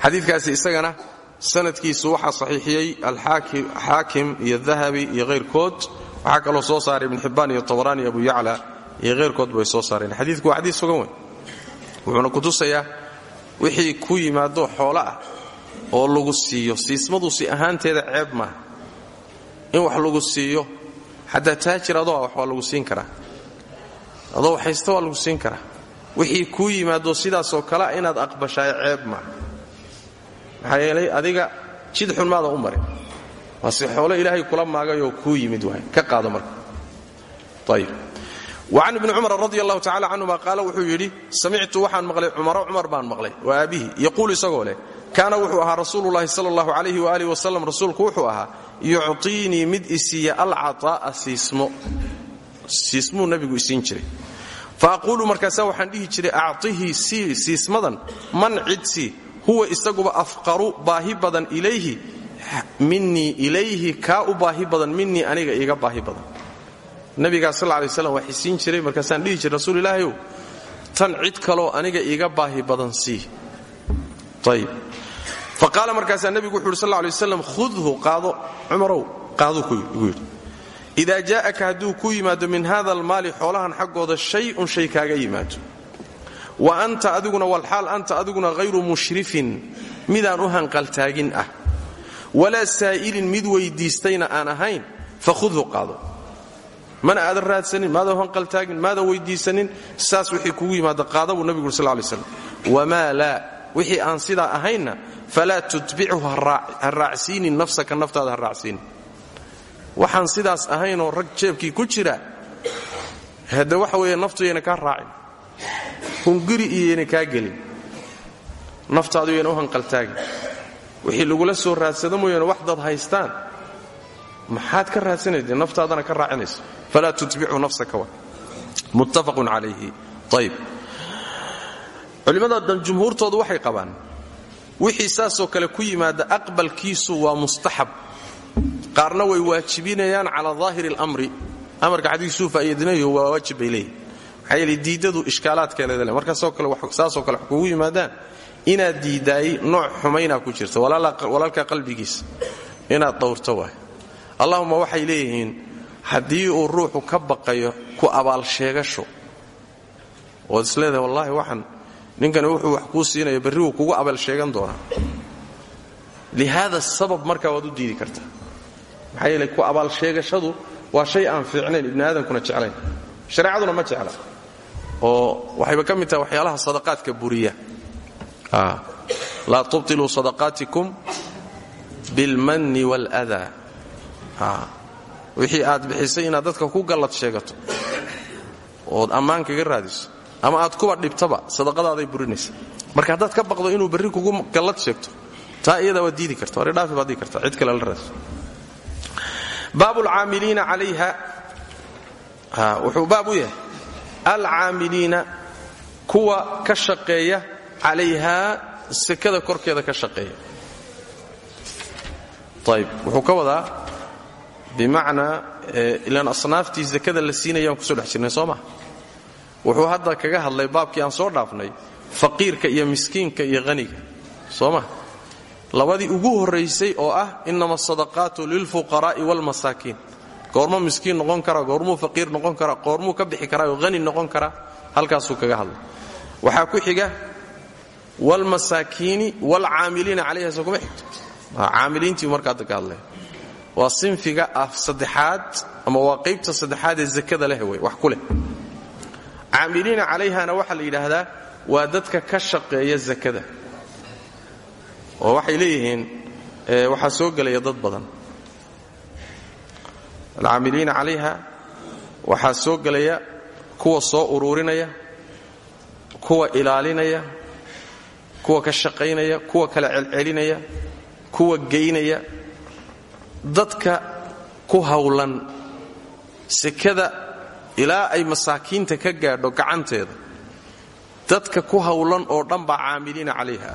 Xadiidkaasi isagana sanadkiisu waxaa saxiixiyey alxaakim iyo dahabi iyo hayrkood waxaa kaloo soo saaray ibn xibbaan iyo tabaraan iyo abu yacla iyo hayrkood bay soo saareen. Xadiidku waa xadiis sugan wuxuuna kutusayaa wixii ku yimaado xoolo ah oo lagu siiyo. Siismadu si ahaanteeda ceeb maaha in wax lagu siiyo xataa taajir adoo ah wax lagu siin karaa. Adoo haysta waa lagu siin karaa. Wixii kuu yimaado sidaasoo kalea inaad aqbashaay ceeb maaha maxaa yeelay adiga jid xun u marin waase xoolo ilaahay kula maagayoo kuu yimid waay. Ka qaado marka. Ayib wacan ibni cumar radi allahu tacala canhuma qaala wuxuu yidhi samictu waxaan maqlay cumaro cumar baan maqlay waa aabbihi yaquulu isagoo leh kaana wuxuu ahaa rasuululahi sal allahu alayh waaalih wasalam rasuulku wuxuu ahaa yuctiinii mid isiiya alcataa'a siismo. Siismuu nabigu isiin jiray. Fa aquulu markaasaa waxaan dhihi jiray acطihii sii siismadan man cid sii huwa isaguba afqaru baahi badan ilayhi minii ilayhi kaa u baahi badan minii aniga iiga baahi badan. Nabigaa sal lay slam waa xisiin jiray markaasaan dhihi jiray rasuul tan cid kaloo aniga iiga baahi badan sii. Ayib fa qaala markaasaa nebigu wuxu uhi sal lay khudhu qaado cumarow qaaduu igu yidhi. Idaa jaa'aka ku yimaado min hada almaali xoolahan xaggooda shay-un shay kaaga yimaado. Wa anta adiguna walxaal anta adiguna hayru mushrifin midaan u hanqaltaagin ah walaa saa'ilin mid weyddiistayna aan ahayn fakhudhu qaado. Mana aadan raadsanin maadan hanqaltaagin maadan weydiisanin saas wixii kugu yimaada qaada buu nabigu uri sal lay slam wamaa laa wixii aan sidaa ahaynna falaa tutbichu ha raacsiinin nafsaka naftaada ha raacsiinin. Waxaan sidaas ahaynoo rag jeebkii ku jira hadde waxa weeye naftu yayna kaa raacin. Hunguri iyoyna kaa gelin. Naftaadu yayna u hanqaltaagin wixii lagula soo raadsada mooyaane wax dad haystaan. Maxaad ka raadsanaysa naftaadana ka raacinaysa. Falaa tutbicu nafsaka wa muttafaqun calayhi ayb culimmada dhan waxay qabaan wixii saasoo kale ku yimaada aqbalkiisu waa mustaxab. Qaarna way waajibinayaan calaa daahiri اlamri amarka xadiisuu faa'iidinayo waa waajib bay leeyihiin maxaa yeele diiddadu ishkaalaadkeeleda le markaasoo kale saasoo kale wax yimaadaan inaad diiddaayey nooc xumaynaa ku jirta walaalka qalbigiisa inaad dhowrto waay allahuma waxay leeyihiin haddii uu ruuxu ka baqayo ku abaalsheegasho ood isleedahay wallaahi waxaan ninkani wuxuu wax kuu siinaya berri wuu kugu abaalsheegan doonaa. Lihaada sabab markaa waad diidi kartaa maxaa yeele ku abaalsheegashadu waa shay aan fiicnayn ibni aadamkuna jeclayn. Shareecaduna ma jecla. Oo waxayba ka mid tahay waxyaalaha sadaqaadka buriya laa tubtiluu sadaqaatikum bilmanni waaladaa wixii aad bixisay inaad dadka ku gallad sheegato. Ood ammaan kaga raadiso. Ama aad kuba dhibtaba sadaqadaaday burinaysa. Marka haddaad ka baqdo inuu berri kugu gallad sheegto taa iyadaa waad diidi karta hore dhaafi baad dii karta cid kale la raadso baab alcaamiliina calayha. Wuxuu kuwa ka shaqeeya calayhaa sekada korkeeda ka shaqeeya. Ayb wuxuu ka wadaa bimacnaa ilaan asnaaftii sekada la siinayaan ku soo dhex jirnay wuxuu hadda kaga hadlay baabkii aan soo dhaafnay faqiirka iyo miskiinka iyo haniga soo ma? Labadii ugu horraysay oo ah innama asadaqaatu lilfuqaraa'i waalmasaakiin goormuu miskiin noqon karaa goormuu faqiir noqon karaa goormuu ka bixi karaa oo hani noqon karaa halkaasuu kaga hadlay. Waxaa ku xiga waalmasaakiini waalcaamiliina calayha soo kuma xigto caamiliintii marka hadda ka hadlay waa sinfiga ah saddexaad ama waa qaybta ee zakada leh wey wax ku leh caamiliina calayhana waxaa la yidhaahdaa waa dadka ka shaqeeya zakada oo waxay leeyihiin waxaa soo gelaya dad badan alcaamiliina calayha waxaa soo gelaya kuwa soo uruurinaya kuwa ilaalinaya kuwa ka shaqaynaya kuwa kala celcelinaya kuwa geynaya. Dadka ku hawlan sekada ilaa ay masaakiinta ka gaadho gacanteeda. Dadka ku hawlan oo dhan baa caamiliina calayha.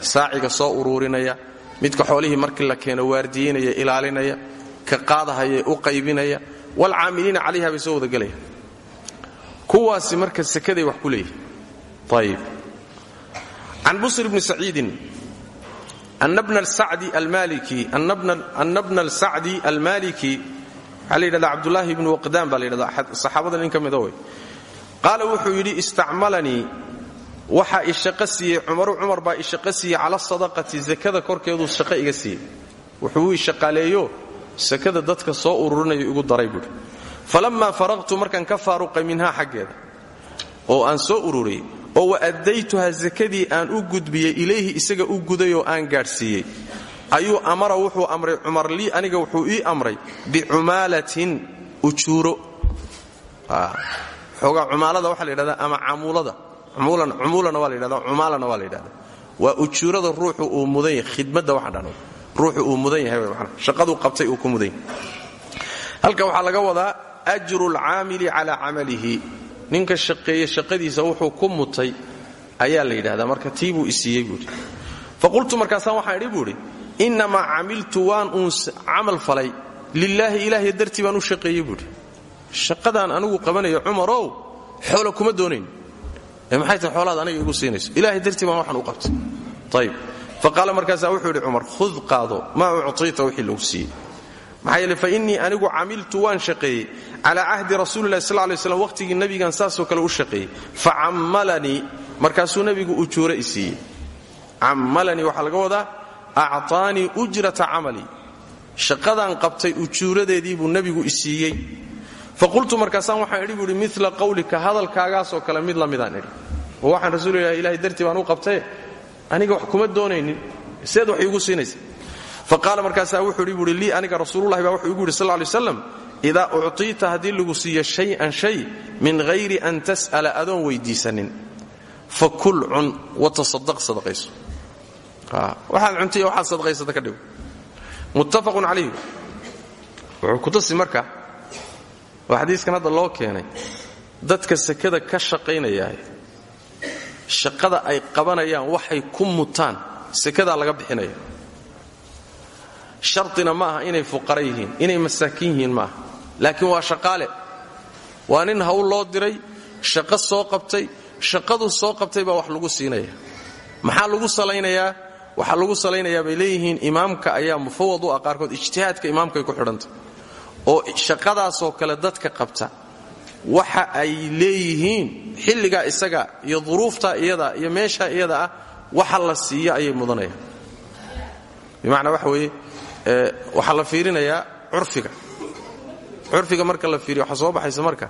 Saaciga soo uruurinaya midka xoolihii markii la keeno waardiyeynaya ilaalinaya ka qaadahaya u qaybinaya walcaamiliina calayha bay soo wadagelaya kuwaasi marka sekaday wax ku leeyihi ayib can busr bni saciidin ana bna alsacdi almaliki waxaa la yidhahda cabdulaahi ibnu waqdaan baa la yidhahda saxaabada nin ka mida wey qaala wuxuu yidhi istacmalanii waxaa i shaqo siiyey cumaru cumar baa i shaqo siiyey cala sadaqati sakada korkeeduu shaqo iga siiyey wuxuu ii shaqaaleeyo sakada dadka soo ururinayo igu daray buuhi falammaa faraqtu markaan ka faaruqay minhaa xaggeeda oo aan soo ururiyey oo wa addaytuha sakadii aan u gudbiyey ilayhi isaga u gudayoo aan gaadhsiiyey. Ayuu amara wuxuu amray cumar lii aniga wuxuu ii amray bicumaalatin ujuuro. Xoogaa cumaalada waxaa la yidhahdaa ama camuulada. Cumuulana waa la yidhahda cumaalana waa la yidhahda waa ujuurada ruuxu uu mudan yahay waxa dhan ruuxu uu mudan yahay man shaqaduu qabtay uu ku mudan halka waxaa laga wadaa ajru lcaamili calaa camalihi ninka shaqeeye shaqadiisa wuxuu ku mutay ayaa la yidhahdaa. Marka tii buu isiiyey buuhi faqultu markaasaan waxaan idhi buuhi innamaa camiltu waan uun camal falay. Lilaahi ilaahay dartii baan u shaqeeyey buuhi shaqadaan anigu qabanayo cumarow xoola kuma doonayn. Ee maxay tahay xoolaad aniga igu siinayso? Ilaahay dartii baan waxaan u qabtay. Ayib faqaala markaasaa wuxuu yidhi cumar khud qaado. Maa uctiita wixii lagu siiyey maxaa yeele fa anigu camiltu waan shaqeeyey. Calaa cahdi rasuulilahi sal lay slam waqhtigii nebigan saasoo kale u shaqeeyey. Fa cammalanii markaasuu nebigu ujuuro i siiyey. Cammalanii waxaa laga wadaa acطaanii ujrata camalii shaqadaan qabtay ujuuradeedii buu nebigu i siiyey. Faqultu markaasaan waxaan idhi buuhi mila qawlika hadalkaagaasoo kale mid la midaan idhi. Waxaan rasuulilah ilahay dartii baan u qabtaye aniga wax kuma doonaynin seed wax iigu siinaysa fa qaala markaasaa wuxuu idhi buuhi lii aniga rasuululahi baa wuxuu igu yidhi sal lay slam idaa uctiita haddii lagu siiyo shay-an shay min hayri an tas'ala adoon weyddiisanin fa kul cun watasadaq sadaqayso. Waxaad cuntay waxaad sadaqaysata ka dhigo muttafaqun calayh wuxuu ku tusi marka oo xadiiskan hadda loo keenay dadka sekada ka shaqaynaya shaqada ay qabanayaan waxay ku mutaan sekadaa laga bixinaya shardina ma aha inay fuqara yihiin inay masaakiin yihiin ma aha laakiin waa shaqaale. Waa nin hawl loo diray shaqo soo qabtay shaqaduu soo qabtay baa wax lagu siinaya. Maxaa lagu salaynayaa? Waxaa lagu salaynayaa bay leeyihiin imaamka ayaa mufawad u ah ijtihaadka imaamkay ku xidhantay oo shaqadaasoo kale dadka qabta waxa ay leeyihiin xilligaa isaga iyo duruuftaa iyada iyo meeshaa iyada ah waxa la siiya ayay mudanayaan bimacnaa waxa weeye waxaa la fiirinayaa curfiga. Curfiga marka la fiiriyo waxaa soo baxaysa marka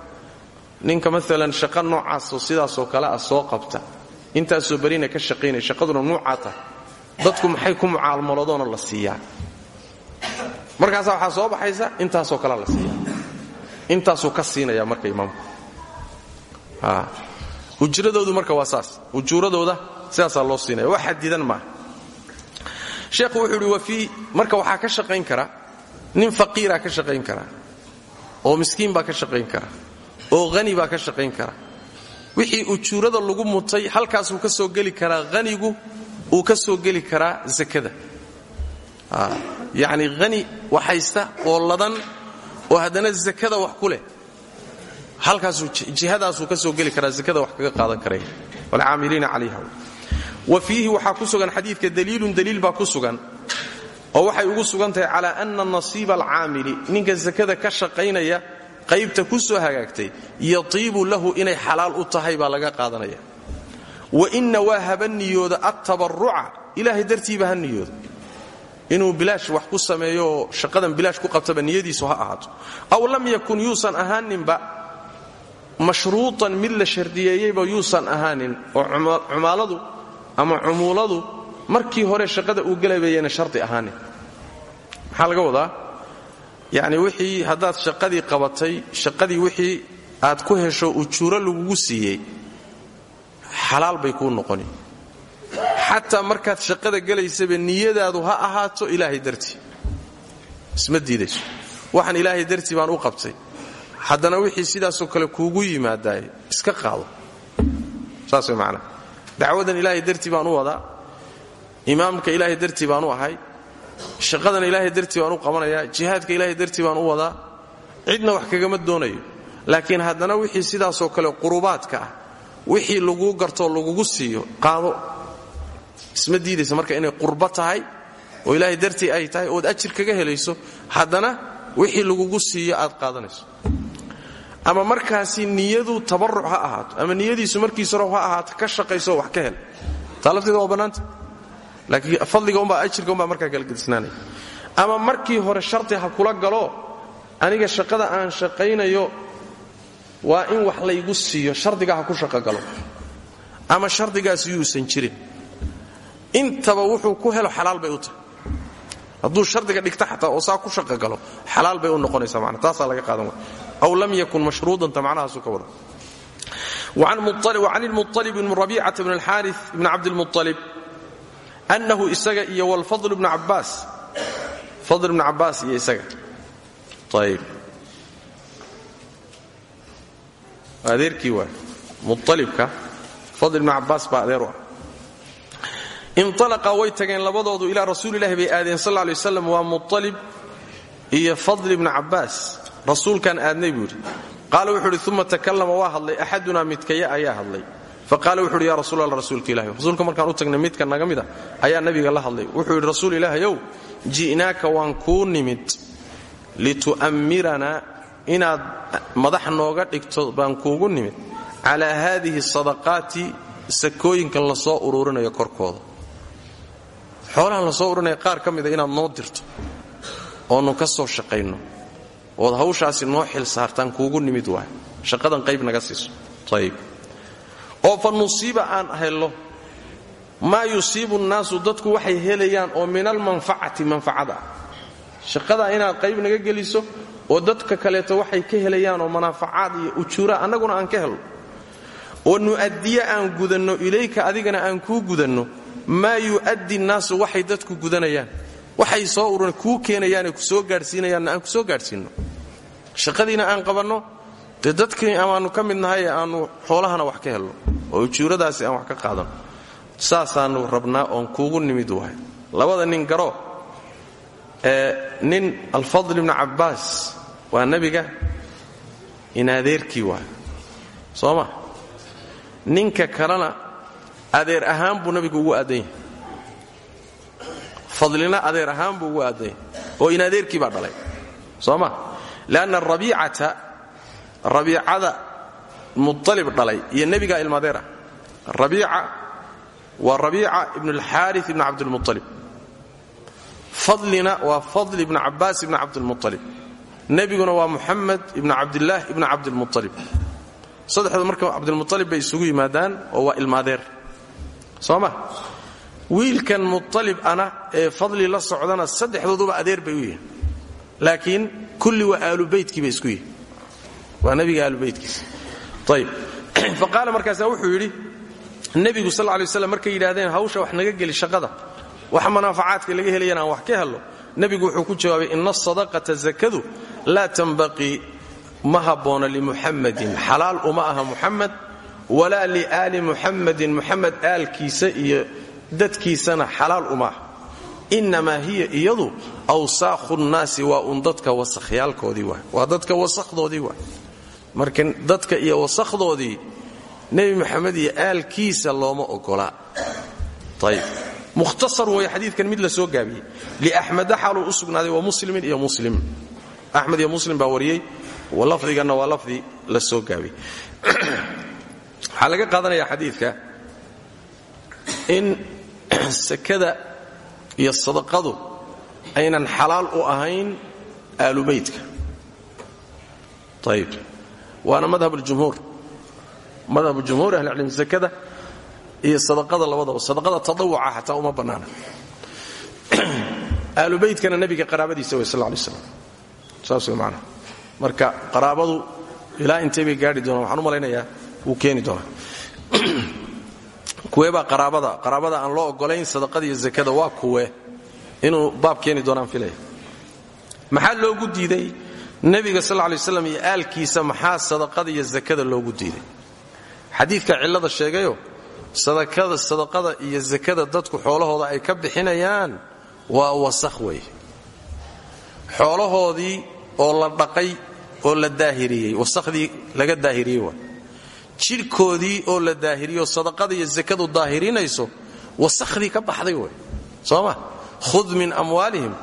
ninka maalan shaqo noocaasoo sidaasoo kale ah soo qabta. Intaasoo berina ka shaqaynaya shaqaduna nuucaa tahay. Dadku maxay ku mucaalmaladoona la siiyaa? Markaasaa waxaa soo baxaysa intaasoo kalea la siiya intaasuu ka siinaya marka imaamku. Ujradoodu marka waa saas. Ujuuradooda sidaasaa loo siinaya wax xadidan maaha sheekhu wuxuu idhi wafii marka waxaa ka shaqayn kara. Nin faqiiraa ka shaqayn kara. Oo miskiin baa ka shaqayn kara. Oo hani baa ka shaqayn kara. Wixii ujuurada lagu mutay halkaasuu ka soo geli karaa hanigu uu ka soo geli karaa zakada. Yacni hani waxaysta oo ladan oo haddana zakada wax ku leh. Halkaasuu jihadaasuu ka soo geli karaa zakada wax kaga qaadan karaya waalcaamiliina calayha wa fiihi waxaa ku sugan xadiidka daliilun daliil baa ku sugan oo waxay ugu sugan tahay calaa ana nasiiba alcaamili ninka sakada ka shaqaynaya qaybta ku soo hagaagtay yatiibu lahu inay xalaal u tahay baa laga qaadanaya. Wa inna waa haba niyooda attabaruca ilaahay dartiiba ha niyooda inuu wax ku sameeyo oo shaqadan bilaash ku qabtaba niyadiisu ha ahaato. Aw lam yakun yuusan ahaaninba mashruutan mid la shardiyeeyeyba yuusan oo cumaaladu ama cumuuladu markii hore shaqada uu galabayana shardi ahaanin maxaa laga wadaa? Yacni wixii haddaad shaqadii qabatay shaqadii wixii aad ku hesho ujuuro lagugu siiyey xalaal bay kuu noqoni. Xataa markaad shaqada gelaysaba niyadaadu ha ahaato ilaahay dartii isma diidayso. Waxaan ilaahay dartii baan u qabtay. Haddana wixii sidaasoo kale kuugu yimaadaay iska qaado. Saas way dacwadan ilaahay dartii baan u wadaa imaamka ilaahay dartii baan u ahay shaqadan ilaahay dartii baan u qabanayaa jihaadka ilaahay dartii baan u wadaa cidna wax kagama doonayo. Laakiin haddana wixii sidaasoo kale qurubaadka ah wixii laguu gartoo lagugu siiyo qaado. Isma diidaysa marka inay qurbo tahay oo ilaahay dartii ay tahay ood ajir kaga helayso haddana wixii lagugu siiyo aad qaadanayso ama markaasi niyadu tabaruc ha ahaato ama niyadiisu markiisaro ha ahaato ka shaqayso wax ka hel. Taa waa bannaanta. Laakiin fadliga umbaa ajirka umbaa markaa kala gedisnaanaya ama markii hore sharti ha kula galo aniga shaqada aan shaqaynayo waa in wax laygu siiyo shardiga ha ku shaqogalo ama shardigaas yuusan jirin. Intaba wuxuu ku helo xalaal bay u tahay. Hadduu shardiga dhigta xataa oo saa ku shaqogalo xalaal bay u noqonaysaa mana taasaa laga qaadan way aw lam yakun mashruudanta macnahaasu ka wada an mual bn rabiicata bn alxaari bn cabdilmualib anahu isaga iyo wlfadl bn cabaas fadl bn cabaas iyo isaga ayb adeerkii waay mualibka fadl bn cabaas baa adeeru ah inalaqa way tageen labadoodu ilaa rasuulilahi bay aadeen sal lay waslam waa mualib iyo fadl bn cabaas rasuulkaan aadnay buu yidhi. Qaala wuxuu idhi uma takalama waa hadlay. Axadunaa midkaya ayaa hadlay. Faqaala wuxu uhi ya rasuul alla rasuulka ilahi rasuulka markaan u tagnay midka naga mid a ayaa nabiga la hadlay. Wuxuu yidhi rasuul ilaahayow ji'naaka waan kuu nimid. Litu'ammiranaa inaad madax nooga dhigto baan kuugu nimid. Calaa haadihi sadaqaati sakooyinkan la soo ururinayo korkooda. Xoolahan la soo ururinaya qaar ka mida inaad noo dirto oonu ka soo shaqayno ood hawshaasi noo xil saartaan kuugu nimid waay. Shaqadan qayb naga siiso. Ayib oo fa nusiiba aan hello maa yusiibu nnaasu dadku waxay helayaan oo min almanfacati manfacada. Ah shaqadaa inaad qayb naga geliso oo dadka kaleeto waxay ka helayaan oo manaafacaad iyo ujuura annaguna aan ka helno. Oo nu'addiya aan gudanno ilayka adigana aan kuu gudanno maa yu'addi nnaasu waxay dadku gudanayaan waxay soo uran kuu ku soo gaadhsiinayaanna aan ku soo gaadhsiinno. Shaqadiina aan qabanno dee dadkii amaannu ka mid nahay aannu xoolahana wax ka helno oo ujuuradaasi aan wax ka qaadanno saasaannu rabnaa oon kuugu nimid wahay. Labada nin garo ee nin alfadl ibnu cabbaas waa nebiga in adeerkii waay. Soo ma? Ninka kalena adeer ahaan buu nebigu ugu aadan fadlina adeer ahaan buu ugu aadan yahay oo in adeerkii baa dhalay. Soo ma? Leanna rabiicata rabiicada mualib dhalay iyo nebigaa ilmaadeer ah rabiica waa rabiica ibn alxaari ibn cabdilmualib fadlina waa fadl ibn cabbaas ibn cabdilmualib nebiguna waa muxamed ibn cabdillaah ibn cabdilmualib saddexdooda marka cabdilmualib bay isugu yimaadaan oo waa ilmaadeer soo ma wiilkan mualib ana ee fadli la socdana saddexdooduba adeer bay u yihiin. Laakiin kulli waa aalubeytkii bay isku yihiin. Waa nebiga aalubeytkiisa ayb (clears throat) fa qaala markaasaa wuxuu yidhi nebigu sal lay waslam markay yidhaahdeen hawsha wax naga geli shaqada. Wax manaafacaadka laga helayana aan wax ka hello nebigu wuxuu ku jawaabay ina asadaqata zakadu laa tanbaqii ma habboona limuxammadin xalaal uma aha muxamed walaa liaali muxammadin muxamed aalkiisa iyo dadkiisana xalaal uma aha innamaa hiya iyadu awsaakhu nnaasi waa un dadka wasakhyaalkoodii waay. Waa dadka wasakdoodii waay. Marka dadka iyo wasakdoodii nebi moxamed iyo aalkiisa looma ogolaa ayb mukhtasar weeye xadiidkan mid la soo gaabiyey. Liaxmeda xaaluu u sugnaaday wa muslimin iyo muslim. Axmed iyo muslim baa wariyey. Lafdiganna waa lafdi la soo gaabiyey. (clears throat) Waxaa laga qaadanaya in (clears throat) sakada iyo sadaqadu aynan xalaal u ahayn aalubaydka ayb waana madhab ljumhuur madhab jumhuur ahlicilm sakada iyo sadaqada labadaba sadaqada tadawuca xataa uma bannaana. (clears throat) Aalubaydkana nebiga qaraabadiisa way sal lay slam saas marka qaraabadu ilaa intay bay gaadhi doonaan waxaan u malaynayaa wuu keeni doonaa (clears throat) kuweebaa qaraabada. Qaraabada aan loo ogolayn sadaqada iyo zakada waa kuwe. Inuu baab keeni doonaan filaya maxaa loogu diiday? Nebiga sal lay slam iyo aalkiisa maxaa sadaqada iyo zakada loogu diiday? Xadiidka cillada sheegayo sadakada sadaqada iyo zakada dadku xoolahooda ay ka bixinayaan waa wasakh weeye xoolahoodii oo la dhaqay oo la daahiriyey wasakhdii laga daahiriyey waa jidhkoodii oo la daahiriyo sadaqada iyo zakadu daahirinayso wasakhdii ka baxday wey soo ma khud min amwaalihim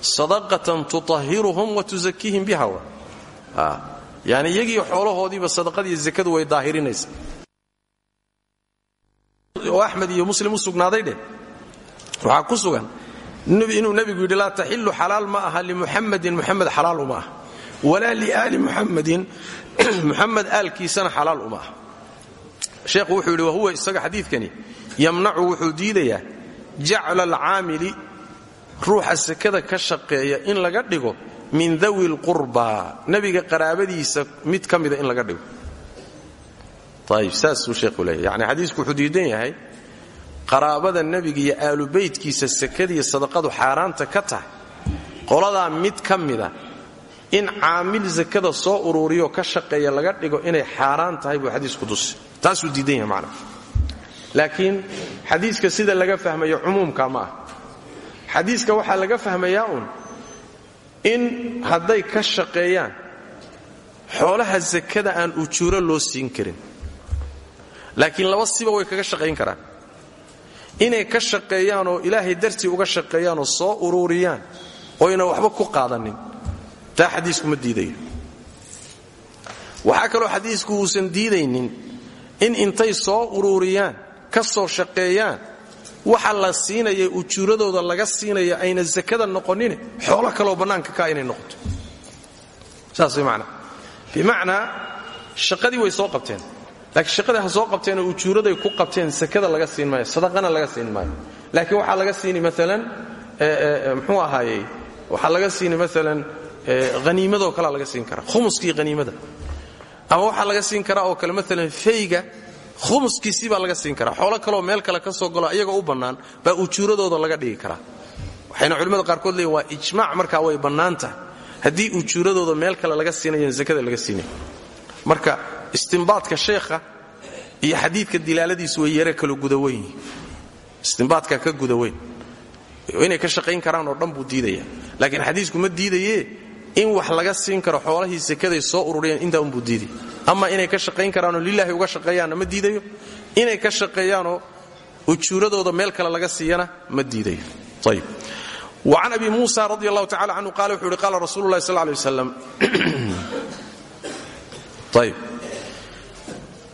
sadaqatan tutahiruhum wa tusakiihim biha wa. Yani iyagii xoolahoodiiba sadaqadiiyo zakadu way daahirinaysa oo axmed iyo muslim u sugnaaday dheh. Waxaa ku sugan inuu nebigu yidhi laa taxilu xalaal ma aha limuxamadin muxamed xalaal uma ah walaa liaali muxamadin (clears throat) muxamed aalkiisana xalaal uma ah sheekhu wuxuu yidhi wahuwa isaga xadiidkani yamnacu wuxuu diidayaa jacla alcaamili ruuxa sakada ka shaqeeya in laga dhigo min dawi lqurba nebiga qaraabadiisa mid ka mida in laga dhigo. Ayib saasuu sheekhu leeyahy yani xadiisku wuxuu diidan yahay qaraabada nebiga iyo aalubeytkiisa sakadiiyo sadaqadu xaaraanta ka tahay qoladaa mid ka mida in caamil sakada soo uruuriyo ka shaqeeya laga dhigo inay xaaraan tahay buu xadiisku tusi taasuu diidan yahay macna laakiin xadiiska sida laga fahmayo cumuumka ma ah xadiiska waxaa laga fahmayaa uun in hadday ka shaqeeyaan xoolaha sakada aan ujuuro loo siin karin. Laakiin laba siba way kaga shaqayn karaan. Inay ka shaqeeyaan oo ilaahay dartii uga shaqeeyaan oo soo uruuriyaan oyna waxba ku qaadanin taa xadiisku ma diidayo waxaa kaloo xadiisku uusan diidaynin in intay soo uruuriyaan ka soo shaqeeyaan waxa la siinaya ujuuradooda laga siinaya ayna sakada noqonine xoolo kaloo bannaanka ka inay noqoto. Saas way macnaa bimacnaa shaqadii way soo qabteen. Laakiin shaqadii ha soo qabteenoo ujuuraday ku qabteen sakada laga siin sadaqana laga siin maayo. Laakiin waxaa laga siini maalan muxuu ahaayey? Waxaa laga siini maalan haniimadoo kalea laga siin karaa. Khumuskii haniimada ama waxaa laga siin karaa oo kale maalan fayga khumuskiisii baa laga siin karaa. Xoolo kaleoo meel kale ka soo galo iyagoo u bannaan baa ujuuradooda laga dhigi karaa. Waxayna culimmada qaarkood leeyiin waa ijmaac markaa way bannaan tahay. Haddii ujuuradooda meel kale laga siinayan sakada laga siinay marka istimbaadka sheekha iyo xadiidka dilaaladiisu way yare kala gudaweyn yihiin istimbaadka ka gudaweyn inay ka shaqayn karaan oo dhan buu diidaya laakiin xadiisku ma diidaye in wax laga siin karo xoolahii sekaday soo ururiyeen intaa unbuu diiday ama inay ka shaqayn karaanoo lilaahi uga shaqeeyaanna ma diidayo? Inay ka shaqeeyaanoo ujuuradooda meel kale laga siiyana ma diidayo. Ayb وcan abi musa radi allahu tacala canhu qala wuxuu uhi qala rasuulu lahi sal lay waslam ayb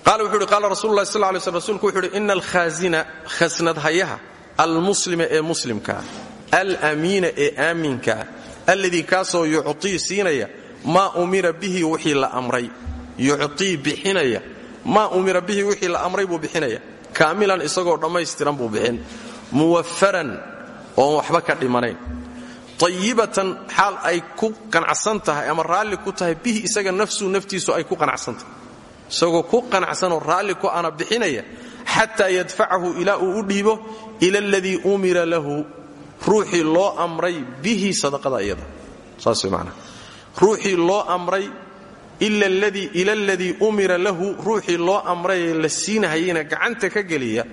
qaala wuxuu uhi qaala rasulu lahi sal lay slm rsulku wuxu uhi ina alkhaazina khasnadhayaha almuslima ee muslimkaa alamiina ee aaminkaa alladii kaasoo yucطii siinaya maa umira bihi wixii la amray yucطii bixinaya maa umira bihi wixii la amray buu bixinaya. Kaamilan isagoo dhammaystiran buu bixin muwafaran oon waxba ka dhimanayn. Ayibatan xaal ay ku qanacsan tahay ama raalli ku tahay bihi isaga nafsuu naftiisu ay ku qanacsan tahay. Isagoo ku qanacsanoo raalli ku ana bixinaya xataa yadfacahu ilaa uu u dhiibo ila aladii umira lahu ruuxii loo amray bihi sadaqada iyada. Saas man ruuxii loo amray ila aladii umira lahu ruuxii loo amrayee la siinahayena gacanta ka geliya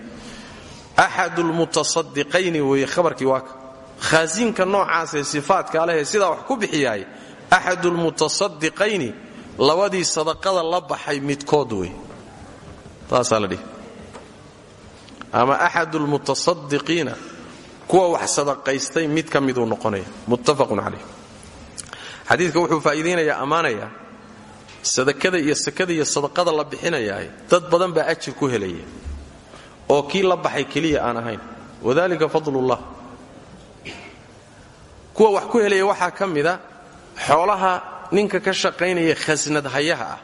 axad lmutasadiqayni weeye khabarkii waaka khaasiinka noocaasee sifaadka lehee sidaa wax ku bixiyaay axad lmutasadiqayni labadii sadaqada la baxay midkood wey taasaa la dhihi. Ama axad lmutasadiqiina kuwa wax sadaqaystay mid ka miduu noqonaya. Muttafaqun calayh. Xadiidka wuxuu faa'iidaynayaa ammaanayaa sadakada iyo sakada iyo sadaqada la bixinayaa dad badan baa ajir ku helaya. Oo kii la baxay keliya aan ahayn. Wadalika fadlullah. Kuwa wax ku helaya waxaa ka mida xoolaha ninka ka shaqaynaya khasnadhayaha ah.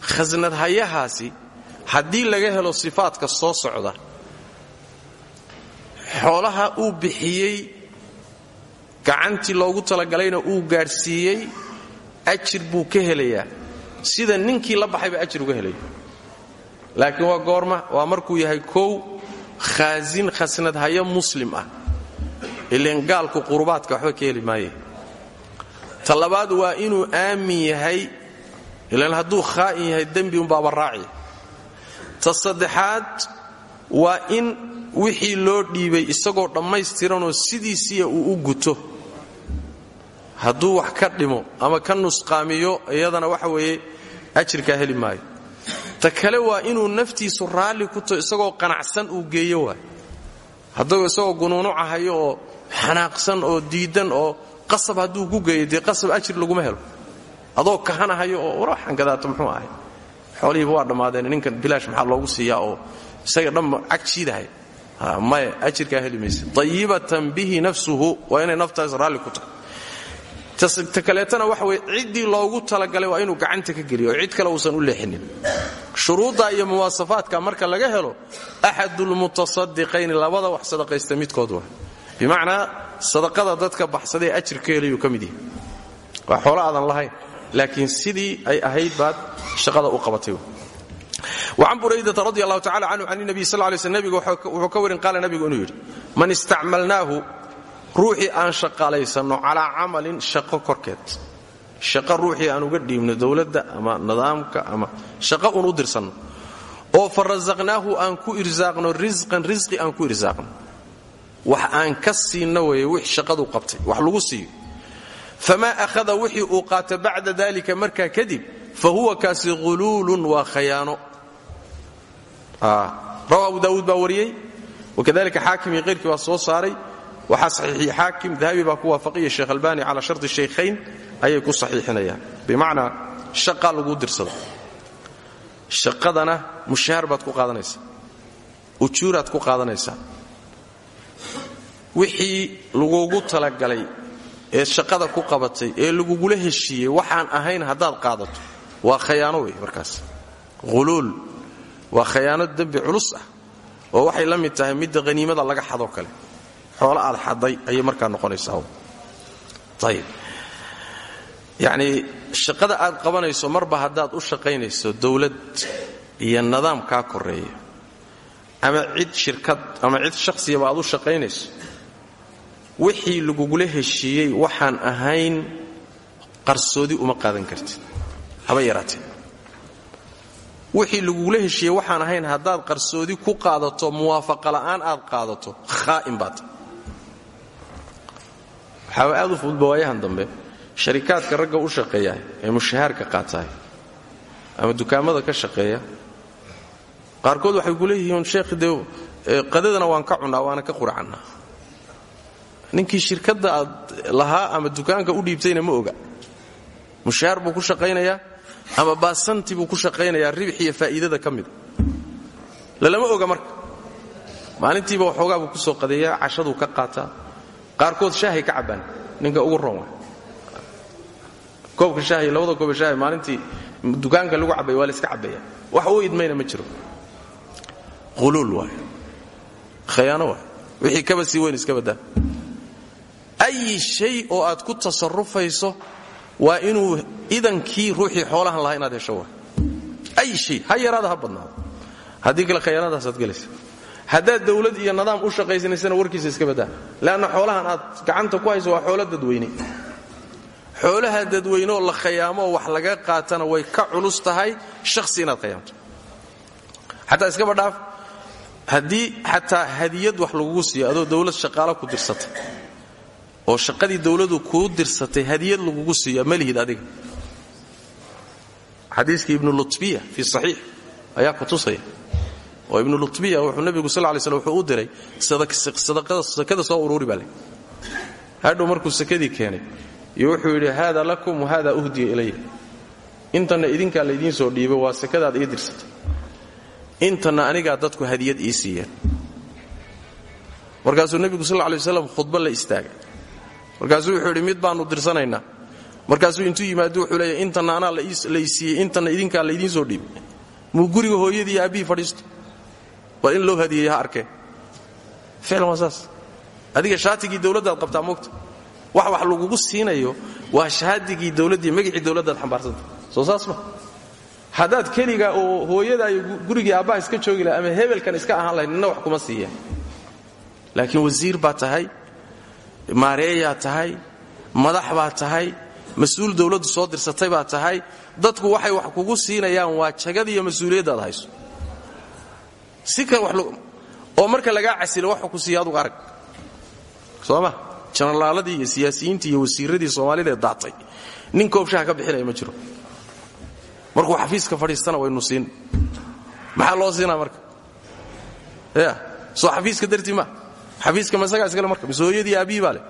Khasnadhayahaasi haddii laga helo sifaadka soo socda xoolaha uu bixiyey gacantii loogu talagalayna uu gaadhsiiyey ajir buu ka helayaa. Sida ninkii la baxayba ajir uga helaya laakiin waa goorma waa markuu yahay kow khaasin khasnadhayo muslim ah. Ileen gaalku qurubaadka waxba ka heli maaye. Ta waa inuu aamin yahay ilaan hadduu khaa'in yahay dembi unbaaba raaci. Ta saddexaad waa in wixii loo dhiibay isagoo dhammaystiranoo sidiisiya uu u guto. Hadduu wax ka dhimo ama ka nusqaamiyo iyadana waxa weeye ajirkaa heli maayo. Ta kale waa inuu naftiisu raalli ku taho isagoo qanacsan uu geeyo waay hadduu isagoo gunuunucahayo oo xanaaqsan oo diidan oo qasab hadduu ku geeyo dee qasab ajir laguma helo. Adoo kahanahayo oo war waxaan gadaato muxuu ahay. Xoolihiiba waa dhammaadeen ninkan bilaash maxaa loogu siiyaa oo isaga dhamma cag jiidahay maya ajirkaa heli maysa. Ayibatan bihi nafsuhu waa inay naftaas raalli ku tahay. Ta kaleetana waxa weye ciddii loogu talagalay waa inuu gacanta ka geliyo cid kale uusan u leexinin. Shuruudda iyo muwaasafaadka marka laga helo axadulmutasadiqayni labada wax sadaqaysta midkood waa. Bimacnaa sadaqada dadka baxsadee ajir ka helayuu ka mid yahay. Waa lahayn laakiin sidii ay ahayd baad shaqada u qabatay وcan buraydata radi allahu tacala canhu can nabiy sal lay sl nebiga wuxuu ka warin qaala nebigu inuu yidhi man istacmalnaahu ruuxii aan shaqaalaysanno calaa camalin shaqo korkeed. Shaqo ruuxii aan uga dhiibno dowladda ama nidaamka ama shaqo uun u dirsanno. Oo fa rasaqnaahu aan ku irsaaqno risqan risqi aan ku irsaaqno. Wax aan ka siinno weeye wix shaqadu qabtay wax lagu siiyo. Famaa wixii uu qaato bacda dalika markaa kadib fa huwa kaasi huluulun waa khayaano rawa abu daawuud baa wariyey wakadalika xaakim iyo qayrkii baa soo saaray waxaa saxiixiyey xaakim dahabi baa ku waafaqiya sheekh albani calaa sharti shaykhayn ayay ku saxiixinayaan bimacnaa shaqaa laguu dirsado shaqadana mushahaar baad ku qaadanaysaa ujuuraad ku qaadanaysaa wixii lagugu talagalay ee shaqada ku qabatay ee lagugula heshiiyey waxaan ahayn haddaad qaadato waa khayaano wey markaas. Huluul waa khayaano dembi culus ah oo waxay la mid tahay midda haniimada laga xadoo kale. Xoolo aad xaday ayay markaa noqonaysaa. Ayib yacnii shaqada aad qabanayso marba haddaad u shaqaynayso dowlad iyo nidaam kaa koreeya ama cid shirkad ama cid shakhsiyaba aad u shaqaynayso wixii lagugula heshiiyey waxaan ahayn qarsoodi uma qaadan kartid haba yaraatee. Wixii lagugula heshiiyey waxaan ahayn haddaad qarsoodi ku qaadato muwaafaqa la'aan aad qaadato khaa'in baata waxaaba aad u dambe sharikaadka ragga u shaqeeya ee mushahaarka qaataay ama dukaamada ka shaqeeya. Qaarkood waxay ku leeyihiin sheekh de qadadana waan ka cunnaa waana ka quracannaa ninkii shirkadda lahaa ama dukaanka u dhiibtayna ma oga. Mushahaar buu ku shaqaynayaa ama baasanti buu ku shaqaynayaa ribix iyo faa'iidada ka mida lalama oga marka. Maalintiiba waxoogaa buu ku soo qadeeyaa cashaduu ka qaataa. Qaarkood shaahay ka cabbaan ninka ugu roon waa. Koobka shaahi labada kooba shaahi maalintii dukaanka lagu cabbaya waa iska cabbaya. Wax u idmayna ma jiro. Huluul waay khayaano waay wixii kaba sii weyn iska baddaa ayi shay oo aad ku tasarufayso waa inuu idankii ruuxii xoolahan lahaa inaad hesho waa. Ay shay ha yaraada ha badnaado haddii kale khayaanadaasaad gelaysa dawlad iyo nidaam u shaqaysanaysana warkiisa iska baddaa leanna xoolahan aad gacanta ku hayso waa xoolo dadweyne. Xoolaha dadweyneoo la khayaamoo wax laga qaatana way ka culus tahay shakhsi inaad khayaamto xataa iskaba dhaaf haddii xataa hadiyad wax lagugu siiyo adoo dawlad shaqaalo ku dirsatay oo shaqadii dawladu kuu dirsatay hadiyad lagugu siiya malihid adiga. Xadiiskii ibnu lutbiya fii saxiix ayaa ku tusaya oo ibnu lutbiya wuxuu nebigu sal lay slm wuxuu u diray sakada soo uruuri baa le hadhow markuu sakadii keenay iyo wuxuu yidhi haada lakum wa hada uhdiya ilaya intanna idinkaa laydiin soo dhiibay waa sakadaad ii dirsatay. Intanna anigaa dadku hadiyad ii siiyeen. Markaasuu nebigu sal lay waslam khudba la istaagay markaasuu wuxuu yidhi mid baannu dirsanaynaa. Markaasuu intuu yimaado wuxuu leeya intanna anaa laysiiyey intanna idinkaa laydiin soo dhiibay muu guriga hooyadii aabbihii fadhiisto. Waa in loo hadiyeeya ha arkeen ficlan waa saas. Adiga shaatigii dawladdaad qabtaa moogta wax wax lagugu siinayo waa shahaadigii dawladdii magicii dawladdaad xambaarsanta soo saas ma. Keliga oo hooyadaa iyo gurigii iska joogi ama hebelkan iska ahaan lahayd nina wax kuma siiya. Laakiin wasiir baa tahay maareeyaa tahay madax baa tahay mas'uul dawladdu soo dirsatay baa tahay dadku waxay wax kugu siinayaan waa jagada iyo mas'uuliyaddaad hayso. Oo marka lagaa casilo wax ku siiya arag. Soo ma? Janaraaladii iyo siyaasiyiintii iyo wasiiradii soomaalida ee daatay. Nin koobshaha ka bixinaya ma jiro. Markuu xafiiska fadhiistana waynu siin. Maxaa loo siinaa marka? Ya soo xafiiska dartii xafiiska masagaa iskale marka mise hooyadii aabihii baa leh.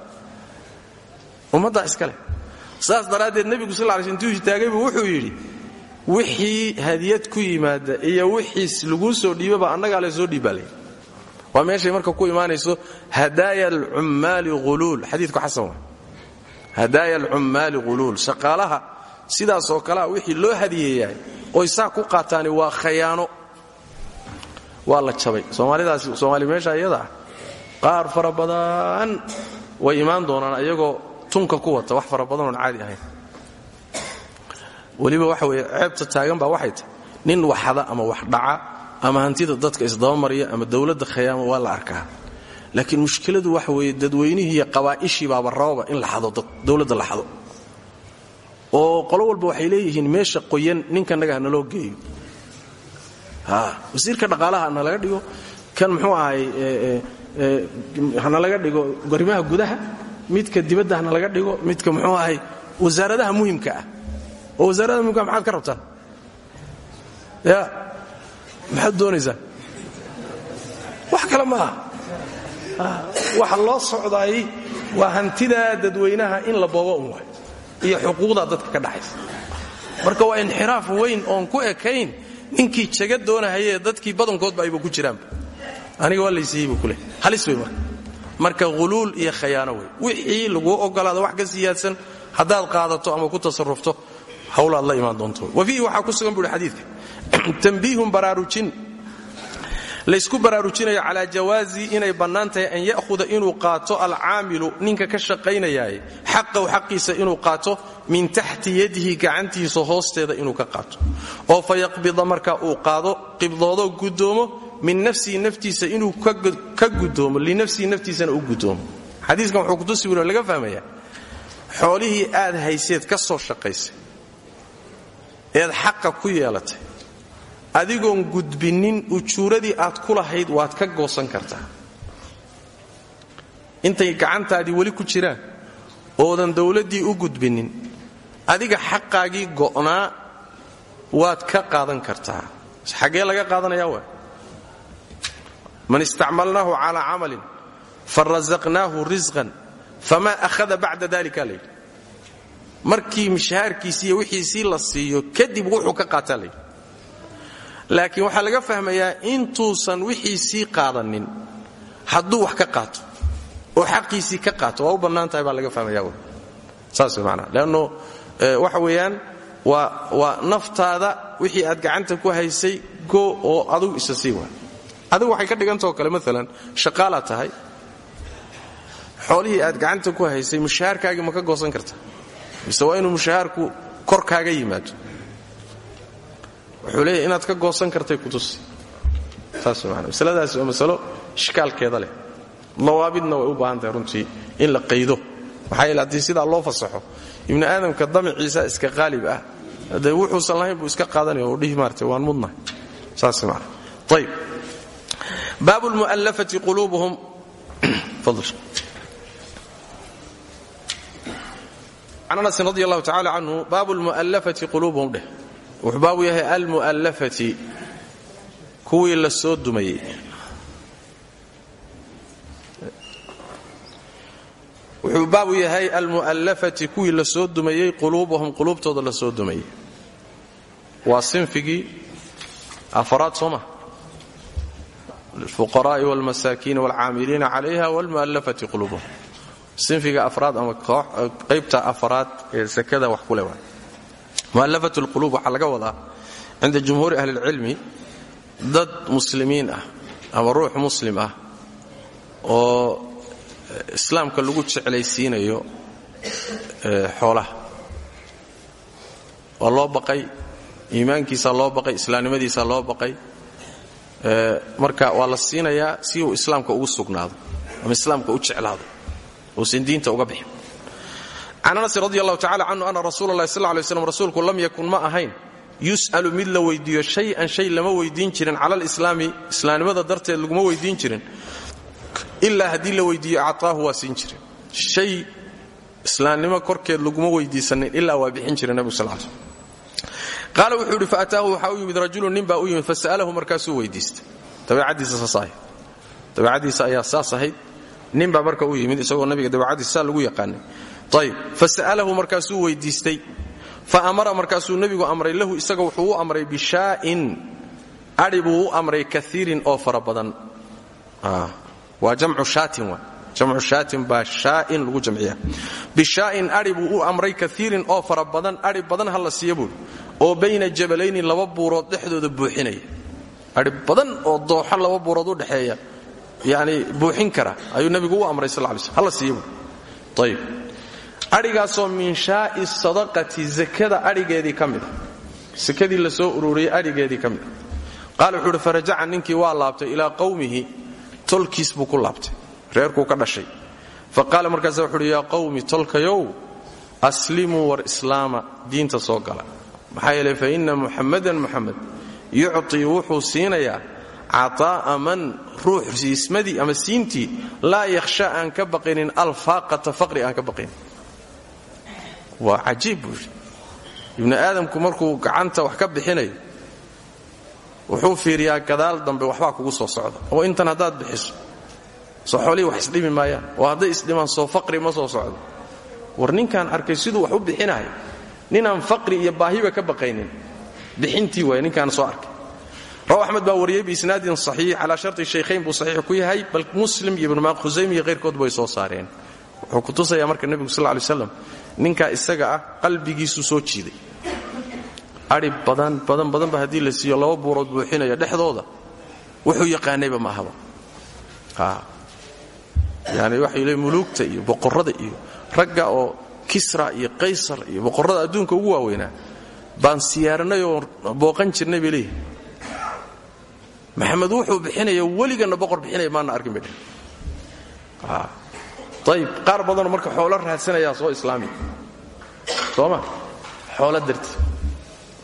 Ummaddaa iskale saas daraaddeed nebigu sal ly sl intuu wuxuu yidhi wixii hadiyad ku yimaada iyo wixiis laguu soo dhiibaba annagaa le soo dhiibbaa layidhi waa marka ku imaanayso hadaaya alcummaali huluul xadiidku xasan waa hadaaya alcummaali huluul shaqaalaha sidaas oo kalea wixii loo hadiyeeyahay oy ku qaataani waa khayaano. Waa la jabay. Soomaalidaas soomaali meesha iyada ah qaar fara badan way imaan doonaan ayagoo tunka ku wata wax fara badanoon caadi ahayn. Weliba waxa weye ceebta taagan baa waxay nin waxada ama wax dhaca ama hantida dadka isdabamariya ama dowladda khayaama waa la arkaa. Laakiin mushkiladu waxa weeye dadweynihii iyo qabaa'ishii baaba rababa in la xado dowladda la xado. Oo qolo walba waxay leeyihiin meesha qoyan ninkanaga hanaloo geeyo. Wasiirka dhaqaalaha hana laga dhigo. Kan muxuu ahay hana laga dhigo garimaha gudaha midka dibadda hana laga dhigo midka muxuu ahay wasaaradaha muhimka ah. Oo wasaaradaha muhimka maxaad ka rabtaan? Ya maxaad doonaysaa? Wax kale maaha waxa loo socdaay waa hantidaa dadweynaha in la boobo un waay iyo xuquuqdaa dadka ka dhaxaysa. Marka waa inxiraaf weyn oon ku ekayn ninkii jaga doonahayee dadkii badankoodba ayba ku jiraanba aniga waa laysiiyey buu kuleh halis wey marka. Marka huluul iyo khayaano wey wixii laguu ogolaado wax ka siyaadsan haddaad qaadato ama ku tasarufto hawlaad la imaan doonto. Wa fiihi ku sugan buuhi xadiidka. (clears throat) Tambiihun baraarujin. Laysku baraarujinayo calaa jawaazi inay bannaan an ya'huda inuu qaato alcaamilu ninka ka shaqaynayaaye xaqahu xaqiisa inuu qaato min taxti yadihi gacantiisa hoosteeda inuu ka qaato. Oo fa yaqbida marka uu qaado qibdoodo gudoomo min nafsihi naftiisa inuu ka gudoomo linafsihi naftiisana u gudoomo. Xadiiskan wuxuu kutusi wilo laga fahmaya xoolihii aad hayseed ka soo shaqaysay. Eed xaqa ku yeelatay. Adigoon gudbinin ujuuradii aad ku lahayd waad ka goosan kartaa. Intay gacantaadii weli ku jiraan oodan dawladdii u gudbinin adiga xaqaagii go'naa waad ka qaadan kartaa. Xaggee laga qaadanayaa waa man istacmalnaahu calaa camalin farasaqnaahu risqan famaa ahada bacda dalika layidhi markii mishahaarkiisiiyo wixiisii la siiyo kadib wuxuu ka qaataa layidhi laakiin waxaa laga fahmayaa intuusan wixiisii qaadanin hadduu wax ka qaato oo xaqiisii ka qaato waa u bannaan tahay baa laga fahmaya saas manaa leanno waxa weeyaan waa naftaada wixii aad gacanta ku haysay go oo adugu isa sii waa adigu waxay ka dhigantao kale maalan shaqaalaad tahay. Xoolihii aad gacanta ku haysay mushahaarkaagii ma ka goosan karta. Mise waa inuu mushahaarku korkaaga yimaado. Wuxuu leeyahy inaad ka goosan kartay kutusi saas man masaladaasi waa masalo ishkaalkeeda leh. Dawaabidna way u baahan tahay runtii in la qaydo. Maxaa yeele haddii loo fasaxo ibni aadamka damiciisa iska qaalib ah. Dee wuxuusan lahayn buu iska qaadanaya oo dhihi maarta waan mudnahay. Saas man ayb baabu lmu'allafati quluubuhum can (clears throat) anasin radi allahu tacala canhu baabu lmu'allafati quluubuhum dheh. Wuxuu baabu yahay almu'allafati kuwii la soo dumayey wuxuu baabu yahay almu'allafati kuwii la soo dumayey quluubuhum quluubtooda lilfuqaraa'i waalmasaakiini waalcaamiliina calayha waalmu'allafati quluubuhum sinfiga afraad ama qaybta afraad ee sakada wax kule waa mu'allafat lquluub waxaa laga wadaa cinda jumhuuri ahli lcilmi dad muslimiin ah ama ruux muslim ah oo islaamka lagu jeclaysiinayo xoolaha waa loo baqay iimaankiisa loo baqay islaamnimadiisa loo baqay marka waa la siinayaa si uu islaamka ugu sugnaado ama islaamka u jeclaado uusan diinta uga bixin can anas radi allahu tacala canhu ana rasuula allahi sal lay slam rasuulku lam yakun ma ahayn yus'alu mid la weydiiyo shay-an shay lama weydiin jirin cala alislaami islaamnimada darteed laguma weydiin jirin ilaa haddii la weydiiyo actaahu waa siin jirin. Shay islaamnimo korkeed laguma weydiisanin ilaa waa bixin jira nebigu sal sl qaala wuxuu yidhi faataahu waxaa u yimid rajulun nin baa yimid fasa'alahu markaasuu weydiistay. Dabeicaddiisa ayaa saas ahayd nin baa marka u yimid isagoo nabiga dabeicaddiisa saa lagu yaqaanay. Ayb fasa'alahu markaasuu weydiistay. Fa amara markaasuu nebigu amray lahu isaga wuxuu amray bishaa'in. Adhi buu amray kaiirin oo fara badan. Waa jamcu shaatin wa jamcu shaatin baa shaa'in lagu jamciya bishaa'in adhi buu amray kaiirin oo fara badan. Badan ha la oo bayna jabalayni laba buurood dhexdooda buuxinaya. Adhi badan oo dooxo laba buurood u dhexeeya yani buuxin kara ayuu nebigu u amray sal lay slm hala siiya buuri ayb adhigaasoo min shaa'i sadaqati zakada adhigeedii ka mida la soo ururiyey adhigeedii ka mida qaala wuxuu uhi waa laabtay ilaa qowmihi tolkiis buu ku laabtay reerkuu ka dhashay. Fa qaala markaasa wuxu uhi yaa qowmi tolkayow aslimuu war islaama diinta soo gala maxaa yeelay fa inna muxammadan muxamed yucطii wuxuu siinayaa cataa'a man ruux siismadii ama siintii laa yakhsha aan ka baqinin alfaaqata faqri aan ka baqinin waa cajiib buu yidhi. Aadamku markuu gacanta wax ka bixinayo wuxuu fiiriyaa gadaal dambe waxbaa kugu soo socda. Oo intan haddaad bixiso soo xoolihii wax isdhimi maayaan oo hadday isdhimaan soo faqri ma soo socdo. War ninkaan arkay siduu wax u bixinayo ninaan faqri iyo baahiba ka baqaynin. Bixintii waay ninkaan soo arkay. Raw axmed baa wariyey biisnaadin saxiix calaa sharti shaykhayn buu saxiix ku yahay bal muslim iyo ibnu maaq khusaymi iyo hayrkood bay soo saareen. Wuxuu ku tusayaa marka nebigu sal lay slam ninkaa isaga ah qalbigiisu soo jiiday. Adhi badan badan badanba haddii la siiyo laba buurood buuxinaya dhexdooda. Wuxuu yaqaanayba ma ahaba. Yani waxay le muluugta iyo boqorrada iyo ragga oo kisra iyo qaysar iyo boqorrada adduunka ugu waaweynaa. Baan siyaaranay oo booqan jirnay bay leeyihi maxamed wuxuu bixinaya weliganna boqor bixinaya maana arkin bay dheh ayib qaar badanoo marka xoolo raadsanayaa soo islaami. Soo ma xoolo darti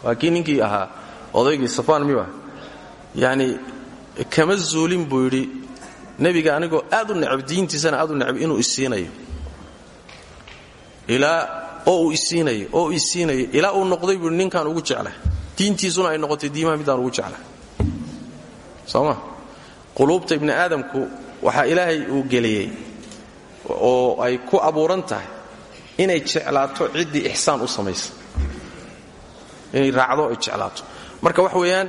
waa kii ninkii ahaa odaygii safaan miyu ah yacni kama zuulin buu yidhi nebiga anigoo aad u necab diintiisana aad u necab inuu isiinayo ilaa oo uu isiinayo oo uu isiinayo ilaa uu noqday buu ninkaan ugu jeclahay diintiisuna ay noqotay diimaha midaan ugu jeclahay soo ma quluubta ibni aadamku waxaa ilaahay uu geliyey oo ay ku abuuran tahay inay jeclaato ciddii ixsaan u samaysa. Inay raacdo ay jeclaato. Marka wax weeyaan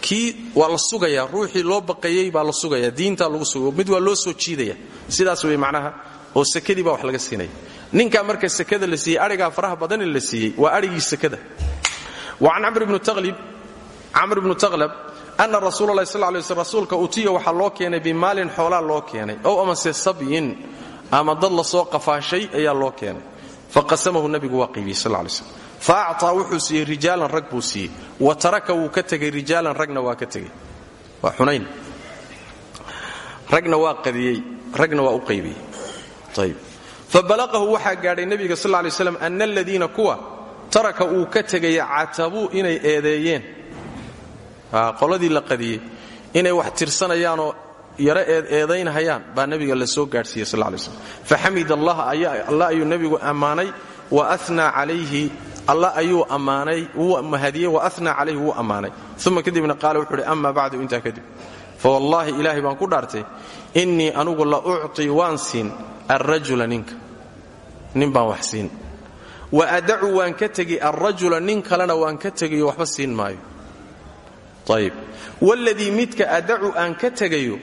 kii waa la sugayaa ruuxii loo baqayey baa la sugayaa diintaa lagu suga mid waa loo soo jiidaya. Sidaas wey macnaha oo sekadii baa wax laga siinaya ninkaa marka sekada la siiyey adhigaa faraha badani la siiyey waa adhigii sekada. Wa can camr ibnu taqlab ana rasuula allahi sal lay sl rasuulka utiya waxaa loo keenay bimaalin xoolaa loo keenay ow amase sabyin ama dad la soo qafaashay ayaa loo keenay. Faqasamahu nabigu waa qaybiyey sal lay slam wuxuu siiyey rag buu siiyey. Wa taraka wuu ka tegey rijaalan ragna waa ka tegey. Waa xunayn. Ragna waa qadiyey ragna waa u qaybiyey ayb fabalaqahu waxaa gaadhay nebiga sal lay slam ana aladiina kuwa taraka uu ka tegaya catabuu inay eedeeyeen. Qoladii la qadiyey inay wax tirsanayaanoo yaro eedaynhayaan baa nebiga la soo gaadhsiiyey sal lay slm faxamid allah allah ayuu nebigu ammaanay wa anaa calayhi alla ayuu ammaanay wuu mahadiyey wa anaa calayhi wuu ammaanay. Uma kadibna qaala wuxuu uhi ama bacdu intaa kadib. Fawallaahi ilaahay baan ku dhaartay innii anugu la ucطii waan siin alrajula ninka. Nin baan wax siin. Wa adacu waan ka tegi alrajula nin kalena waan ka tegayo waxba siin maayo. Ayib waladii midka adacu aan ka tegayo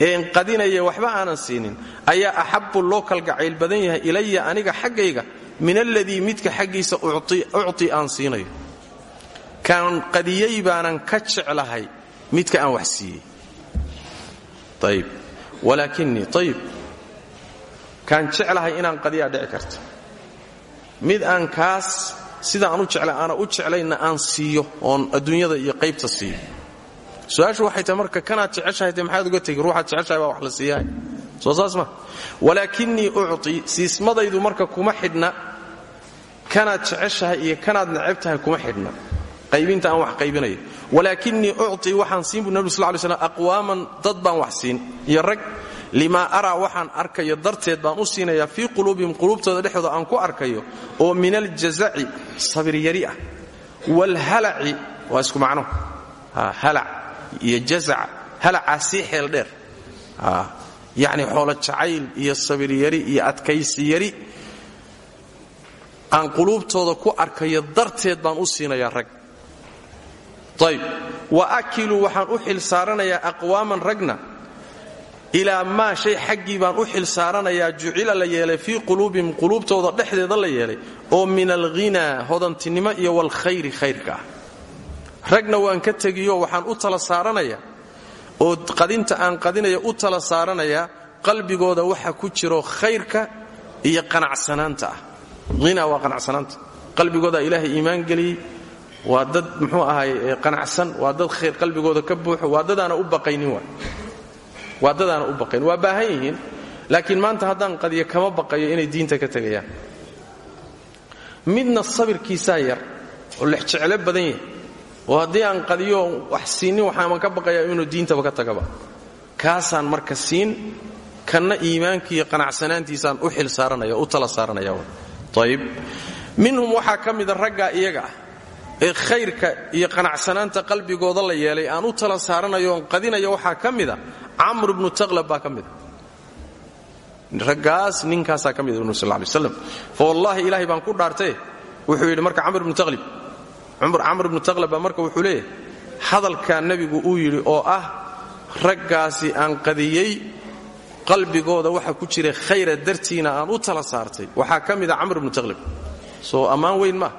een qadinaya waxba aanan siinin ayaa axabbu loo kalgacayl badan yahay ilaya aniga xaggayga min aladii midka xaggiisa ucti aan siinayo. Kaan qadiyey baanan ka jeclahay midka aan wax siiyey. Ayib walaakinii ayib kaan jeclahay inaan qadiyaa dhici karta mid aan kaas sidaan u jeclay aana u jeclayna aan siiyo oon adduunyada iyo qaybta siiyo. Su'aashu waxay tahay marka kanaad jeceshahay te maxaad uga tegi? Ruuxaad jeceshahay baa wax la siiyahay soo saas ma. Walaakinii siismadaydu marka kuma xidhna. Kanaad jeceshahay iyo kanaad necab tahay kuma xidhna. Qaybinta aan wax qaybinayo walaakinii ucطi waxaan siin bu nebi sl lay slam dad baan wax siin. Iyo rag limaa araa waxaan arkayo darteed baan u siinayaa fii quluubihim quluubtooda dhexdooda aan ku arkayo oo min aljazaci sabiryari ah. Waalhalaci waa isku macno. Halac iyo jazac halacaa sii xeel dheer. Yacni xoolo jacayl iyo sabiryari iyo adkaysi yari aan quluubtooda ku arkayo darteed baan u siinayaa rag ayb. Wa akiluu waxaan u xil saaranayaa aqwaaman ragna. Ilaa maa shay xaggii baan u xil saaranayaa jucila la yeelay fii quluubihim quluubtooda dhexdeeda la yeelay oo min alghinaa hodantinimo iyo walkhayri khayrka. Ah ragna waan ka tegiyo waxaan u tala saaranayaa oo qadinta aan qadinaya u tala saaranayaa qalbigooda waxa ku jiro khayrka iyo qanacsanaanta ah. Hinaa waa ilaahay iimaan geliyey waa dad muxuu ahaay qanacsan waa dad khayr qalbigooda ka buuxo waa dadaana u baqaynin waa dadaana u baqayn waa baahan laakiin maanta haddaan qadiyo kama baqayo inay diinta ka tegayaan. Midna sabirkiisaa yar oo lexjeclo badan yahay oo haddii aan qadiyo wax siinin waxaaman ka baqayaa inuu diintaba ka tagaba. Kaasaan marka siin kanna iimaankiiyo qanacsanaantiisaan u xil saaranaya u tala saaranaya ayib minhum waxaa ka mida iyaga ah ee khayrka iyo qanacsanaanta qalbigooda la yeelay aan u tala saaranayo oon qadinaya waxaa ka mida camr bnu taqlab baa ka mida raggaas ninkaasaa ka mida ibnu sal fa wallaahi ilaahay baan ku dhaartee wuxuu yidhi marka camr bnu taqlib camr bnu taqlab baa marka wuxuu leeyahay hadalkaa nebigu uu yidhi oo ah raggaasi aan qadiyey qalbigooda waxa ku jira khayra dartiina aan u tala saartay. Waxaa ka mida camr ibnu soo ammaan weyn maa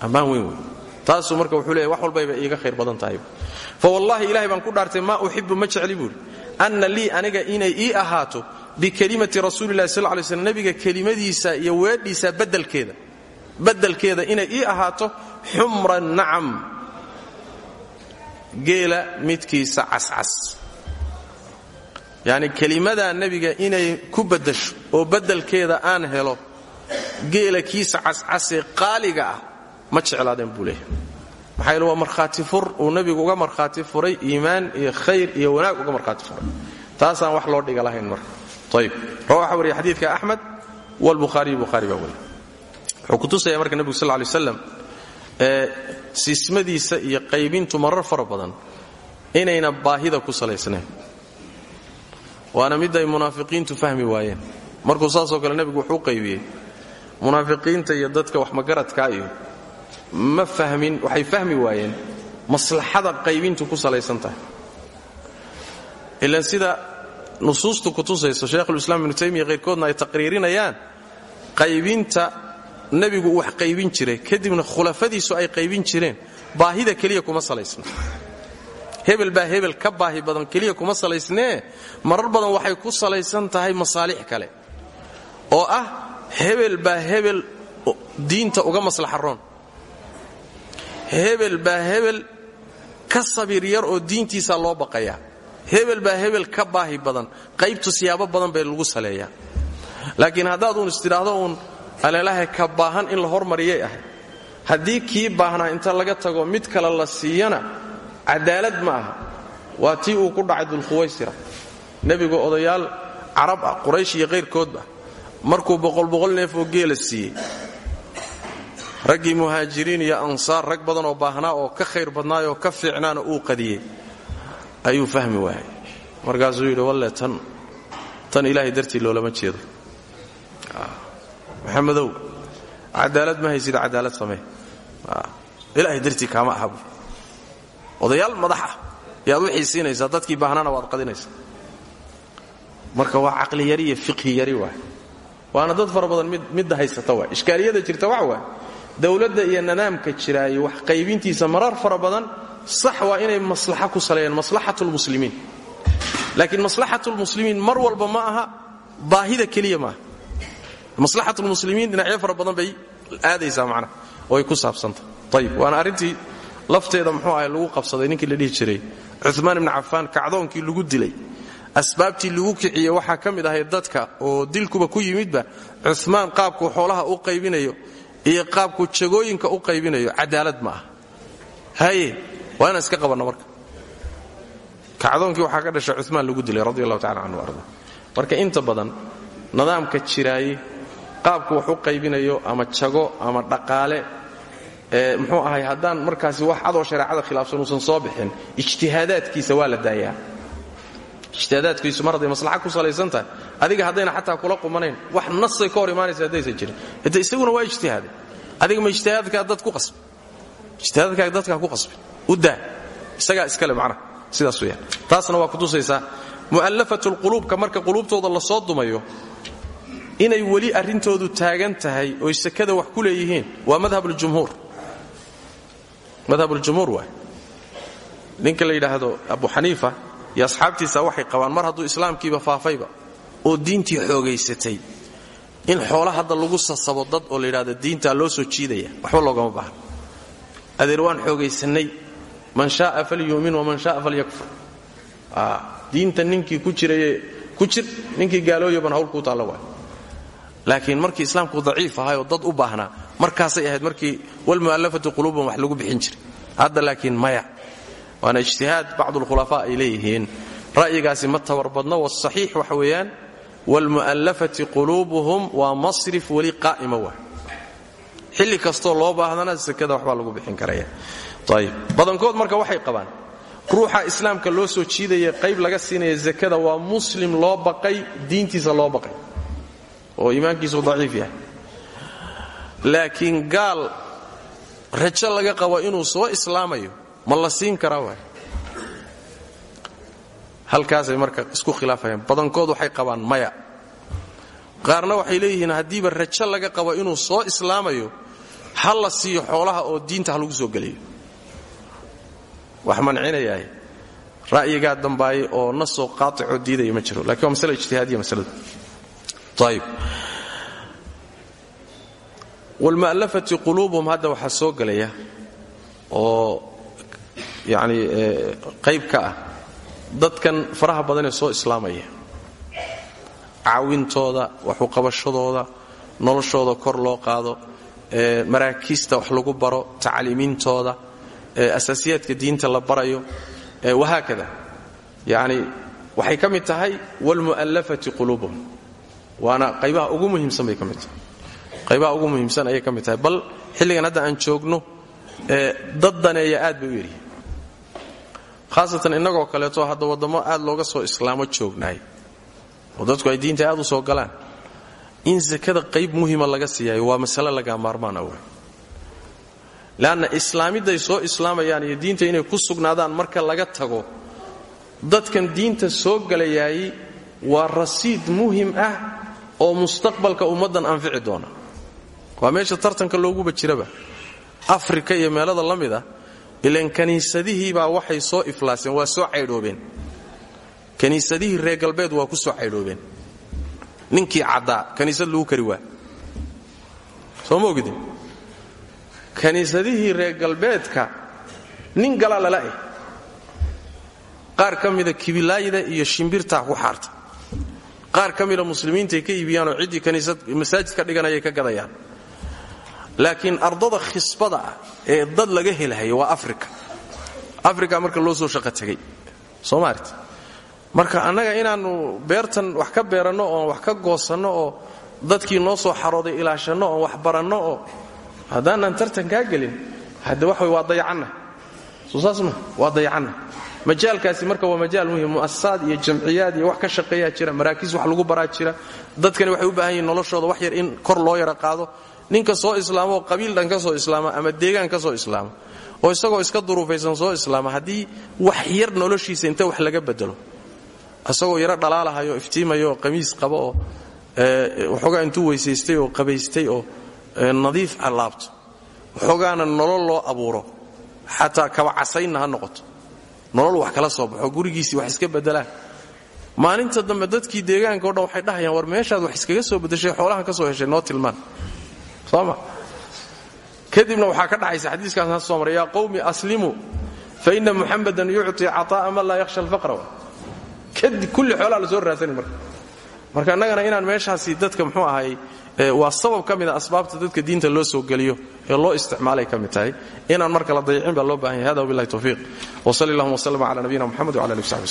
ammaan weyn wey taasuu marka wuxuu leeyahy wax walbayba iiga khayr badan tahay. Fa wallaahi ilahay baan ku dhaartay maa uxibu ma jecli anna lii aniga inay ii ahaato bikelimati rasuulilahi sal lay slm nebiga kelimadiisa iyo weedhiisa badelkeeda badelkeeda inay ii ahaato xumra nacam geela midkiisa cascas. Yacni kelimadaa nebiga inay ku baddasho oo beddelkeeda aan helo geela kiisa cascasee qaaliga ah ma jeclaadeen buu leeyahay. Maxaa yeele fur uu nebigu uga markhaati furay iimaan iyo khayr iyo wanaag uga markhaati furay. Taasaan wax loo dhiga lahayn marka ayib rawaxa wariya xadiidka axmed walbukhaariyu bukhaari baa wariya wuxuu kutusaya marka nebigu sal lay slam ee siismadiisa iyo qaybintu marar fara inayna baahida ku salaysnayn. Waana mid ay munaafiqiintu fahmi waayeen. Markuu saasoo kale nebigu wuxuu qaybiyey munaafiqiinta iyo dadka wax magaradkaa iyo ma fahmin waxay fahmi waayeen maslaxada qaybintu ku salaysan tahay. Ilan sida nusuustu kutusayso sheekhulislaam ibnu taymiya qayrkoodna ay taqriirinayaan qaybinta nebigu wax qaybin jiray kadibna khulafadiisu ay qaybin jireen baahida keliya kuma salaysna. Hebel baa hebel ka baahi badan keliya kuma salaysnee? Marar badan waxay ku salaysan tahay masaalix kale. Oo ah hebel baa hebel diinta uga maslaxaroon hebel baa hebel ka sabir yar oo diintiisa loo baqayaa hebel baa hebel ka baahi badan. Qaybtu siyaabo badan bay lagu saleeyaa. Laakiin haddaad uun istidhaahdo uun aleelahay ka baahan in la hormariyay ahay. Haddii kii baahnaa inta laga tago mid kale la siiyana cadaalad ma aha. Waa tii uu ku dhacay dulkhuwaysira nebigu odayaal carab ah quraysh iyo kayrkoodba markuu boqolboqol neef oo geela siiyey raggii muhaajiriin iyo ansaar rag badan oo baahnaa oo ka khayr badnaayoo ka fiicnaana uu qadiyey ayuu fahmi waayay markaasuu yidhi walle tan tan ilaahay dartii loolama jeedo. Maxamedow cadaalad ma haysida cadaalad samee. Ilaahay dartii kaama ahabu odayaal madax ah wixii siinaysaa dadkii baahnana waad qadinaysaa. Marka waa caqli yari iyo fiqhi yari waay. Waana dad fara badan midda haysata waay. Ishkaaliyada jirta wax waay dowladda iyo nadaamka jiraayo wax qaybintiisa marar fara badan sax waa inay maslaxa ku saleeyaan maslaxatulmuslimiin laakiin maslaxatulmuslimiin mar walba ma aha baahida keliya maaha maslaxatulmuslimiin dhinacyo fara badan bay aadaysaa macnaha oo ay ku saabsanta. Ayib waana arrintii lafteeda muxuu ahay lagu qabsaday ninkii la dhihi jiray cumaan ibni cafaan lagu dilay. Asbaabtii lagu kiciyey waxaa ka mid ahay dadka oo dilkuba ku yimidba cumaan qaabkuu xoolaha u qaybinayo iyo qaabkuu jagooyinka u qaybinayo cadaalad ma aha. Haye waa inaan iska qabanno marka. Kacdoonkii waxaa ka dhashay cumaan lagu dilay radi allahu tacala canhu arda marka inta badan nidaamka jiraaye qaabku wax u qaybinayo ama jago ama dhaqaale muxuu ahay haddaan markaasi wax cadoo shareecada khilaafsan uusan soo bixin ijtihaadaadkiisa waa la daayaa ijtihaadaadkiisu mar hadday maslaxa ku salaysan tahay adiga haddayna xataa kula qumanayn wax nasay ka hor imaanaysa haddaysan jirin. Ite isaguna waa ijtihaade adiga ma ijtihaadkaa dad ku qasbi. Ijtihaadkaaga dadkaa ku qasbi. U daa. Isagaa iskale macnaha sidaas weyaan taasna waa kutusaysaa mu'allafatu lquluubka marka quluubtooda la soo dumayo inay weli arrintoodu taagan tahay oy sekada wax ku leeyihiin waa madhabuljumhuur madhabuljumhuur waay. Ninka la yidhaahdo abu xaniifa iyo asxaabtiisa waxay qabaan mar hadduu islaamkiiba faafayba oo diintii xoogaysatay in xoola hadda lagu sasabo dad oo la yidhahdo diintaa loo soo jiidaya waxba loogama baahna. Adeer waan xoogaysannay man shaaa falyuumin waman shaaa falyakfur. Diinta ninkii ku jiraye ku jir ninkii gaalooyaban hawl kuu taalla waay. Laakiin markii islaamku daciif ahayoo dad u baahnaa markaasay ahayd markii walmu'allafatu quluuban wax lagu bixin jiray. Hadda laakiin maya waana ijtihaad bacdulkhulafaa ay leeyihiin. Ra'yigaasi ma tabarbadno wasaxiix waxa weeyaan waalmu'allafati quluubuhum waa masrif weli qaa'ima waa xilli kastoo loo baahdana sekada waxbaa lagu bixin karaya. Ayib badankood marka waxay qabaan ruuxa islaamka loo soo jiidaya qayb laga siinaya zakada waa muslim loo baqay diintiisa loo baqay. Oo iimaankiisu daciif yahay. Laakiin gaal rajo laga qabo inuu soo islaamayo ma la siin karaa waay? Halkaasay marka isku khilaafayaan. Badankood waxay qabaan maya. Qaarna waxay leeyihiin haddiiba rajo laga qabo inuu soo islaamayo ha siiyo xoolaha oo diinta lagu soo geliyo. Wax mancinayaah ra'yigaa dambaaye oo nasoo qaaicoo diidaya ma jiro. Lakin waa masale ijtihaadiya masaladu ayib waalmu'allafati quluubuhum hadda waxaa soo gelaya oo yacni qayb ka ah. Dadkan faraha badanee soo islaamaya caawintooda waxuqabashadooda noloshooda kor loo qaado maraakiista wax lagu baro tacliimiintooda asaasiyaadka diinta la barayo wahaakada yacni waxay ka mid tahay waalmu'allafati quluubuhum waana qaybaha ugu muhiimsan bay ka tahay. Qaybaha ugu muhiimsan ayay ka tahay. Bal xilligan hadda aan joogno dad daneeya aad bay u khaasatan innagoo kaleeto hadda waddamo aad looga soo islaamo joognaay oo dadku ay diinta aad u soo galaan. In sakada qayb muhima laga siiyayo waa masale lagaa maarmaan awey leanna islaamidday soo islaamayaan iyo diinta inay ku sugnaadaan marka laga tago dadkan diinta soo galayaayey waa rasiid muhiim ah oo mustaqbalka ummaddan anfici doona. Waa meesha tartanka looguba jiraba. Afrika iyo meelada la mid ah ilan kiniisadihiibaa waxay soo iflaaseen waa soo caydhoobeen. Kiniisadihii reer galbeed waa ku soo caydhoobeen. Ninkii caddaa kiniisad lagu kari waa soo ma ogidin kiniisadihii reer galbeedka nin gala lala eh qaar ka mida kibilaayda iyo shimbirtaa ku xaarta. Qaar ka mida muslimiintaay ka iibiyaanoo ciddii kaniisad masaajid ka dhiganayay ka gadayaan laakiin ardada khisbada ah ee dad laga helhayo waa afrika. Afrika marka loo soo shaqo tegay. Soo marka annaga inaannu beertan wax ka beeranno oon wax ka goosanno oo dadkii noo soo xarooday ilaashanno oon wax baranno oo haddaanan tartan kaa gelin hadde wax waa dayacanna. Soo waa dayacanna. Majaalkaasi marka waa majaal muhiim mu'asasaad iyo jamciyaad iyo wax ka shaqeeyaa jira maraakiis wax lagu baraa jira. Dadkani waxay u baahan yihiin noloshooda wax yar in kor loo yara qaado ninka soo islaamo qabiil dhan ka soo islaama ama deegaan ka soo islaama oo isagoo iska duruufaysan soo islaama haddii wax yar noloshiisa inta wax laga bedelo isagoo yaro dhalaalahayo iftiimayo oo qamiis qaba oo waxoogaa intuu weysaystay oo qabaystay oo nadiif allaabto. Waxoogaana nolol loo abuuro. Xataa kabacasaynna ha noqoto. Nolol wax kala soo baxo gurigiisii wax iska bedelaan maalinta dambe dadkii deegaanka o dhan waxay dhahayaan war meeshaad wax iskaga soo bedeshay xoolahan ka soo heshay noo tilmaan sooma kadibna waxaa ka dhaxaysa xadiiskaasna soo maray yaa qawmi aslimuu fa ina muxamadan yucطi caطaa'a man laa yakhsha alfaqra. Kulli xoolaa la soo raadsanay marka. Marka annagana inaan meeshaasi dadka muxuu ahay waa sabab ka mida asbaabta dadka diinta loo soo geliyo ee loo isticmaalay ka tahay inaan marka la dayicin baa loo baahan yahay. Hada wabillahi tawfiiq. Wsali allahuma wslm cala nabiyina muxamed wala ali w saxbi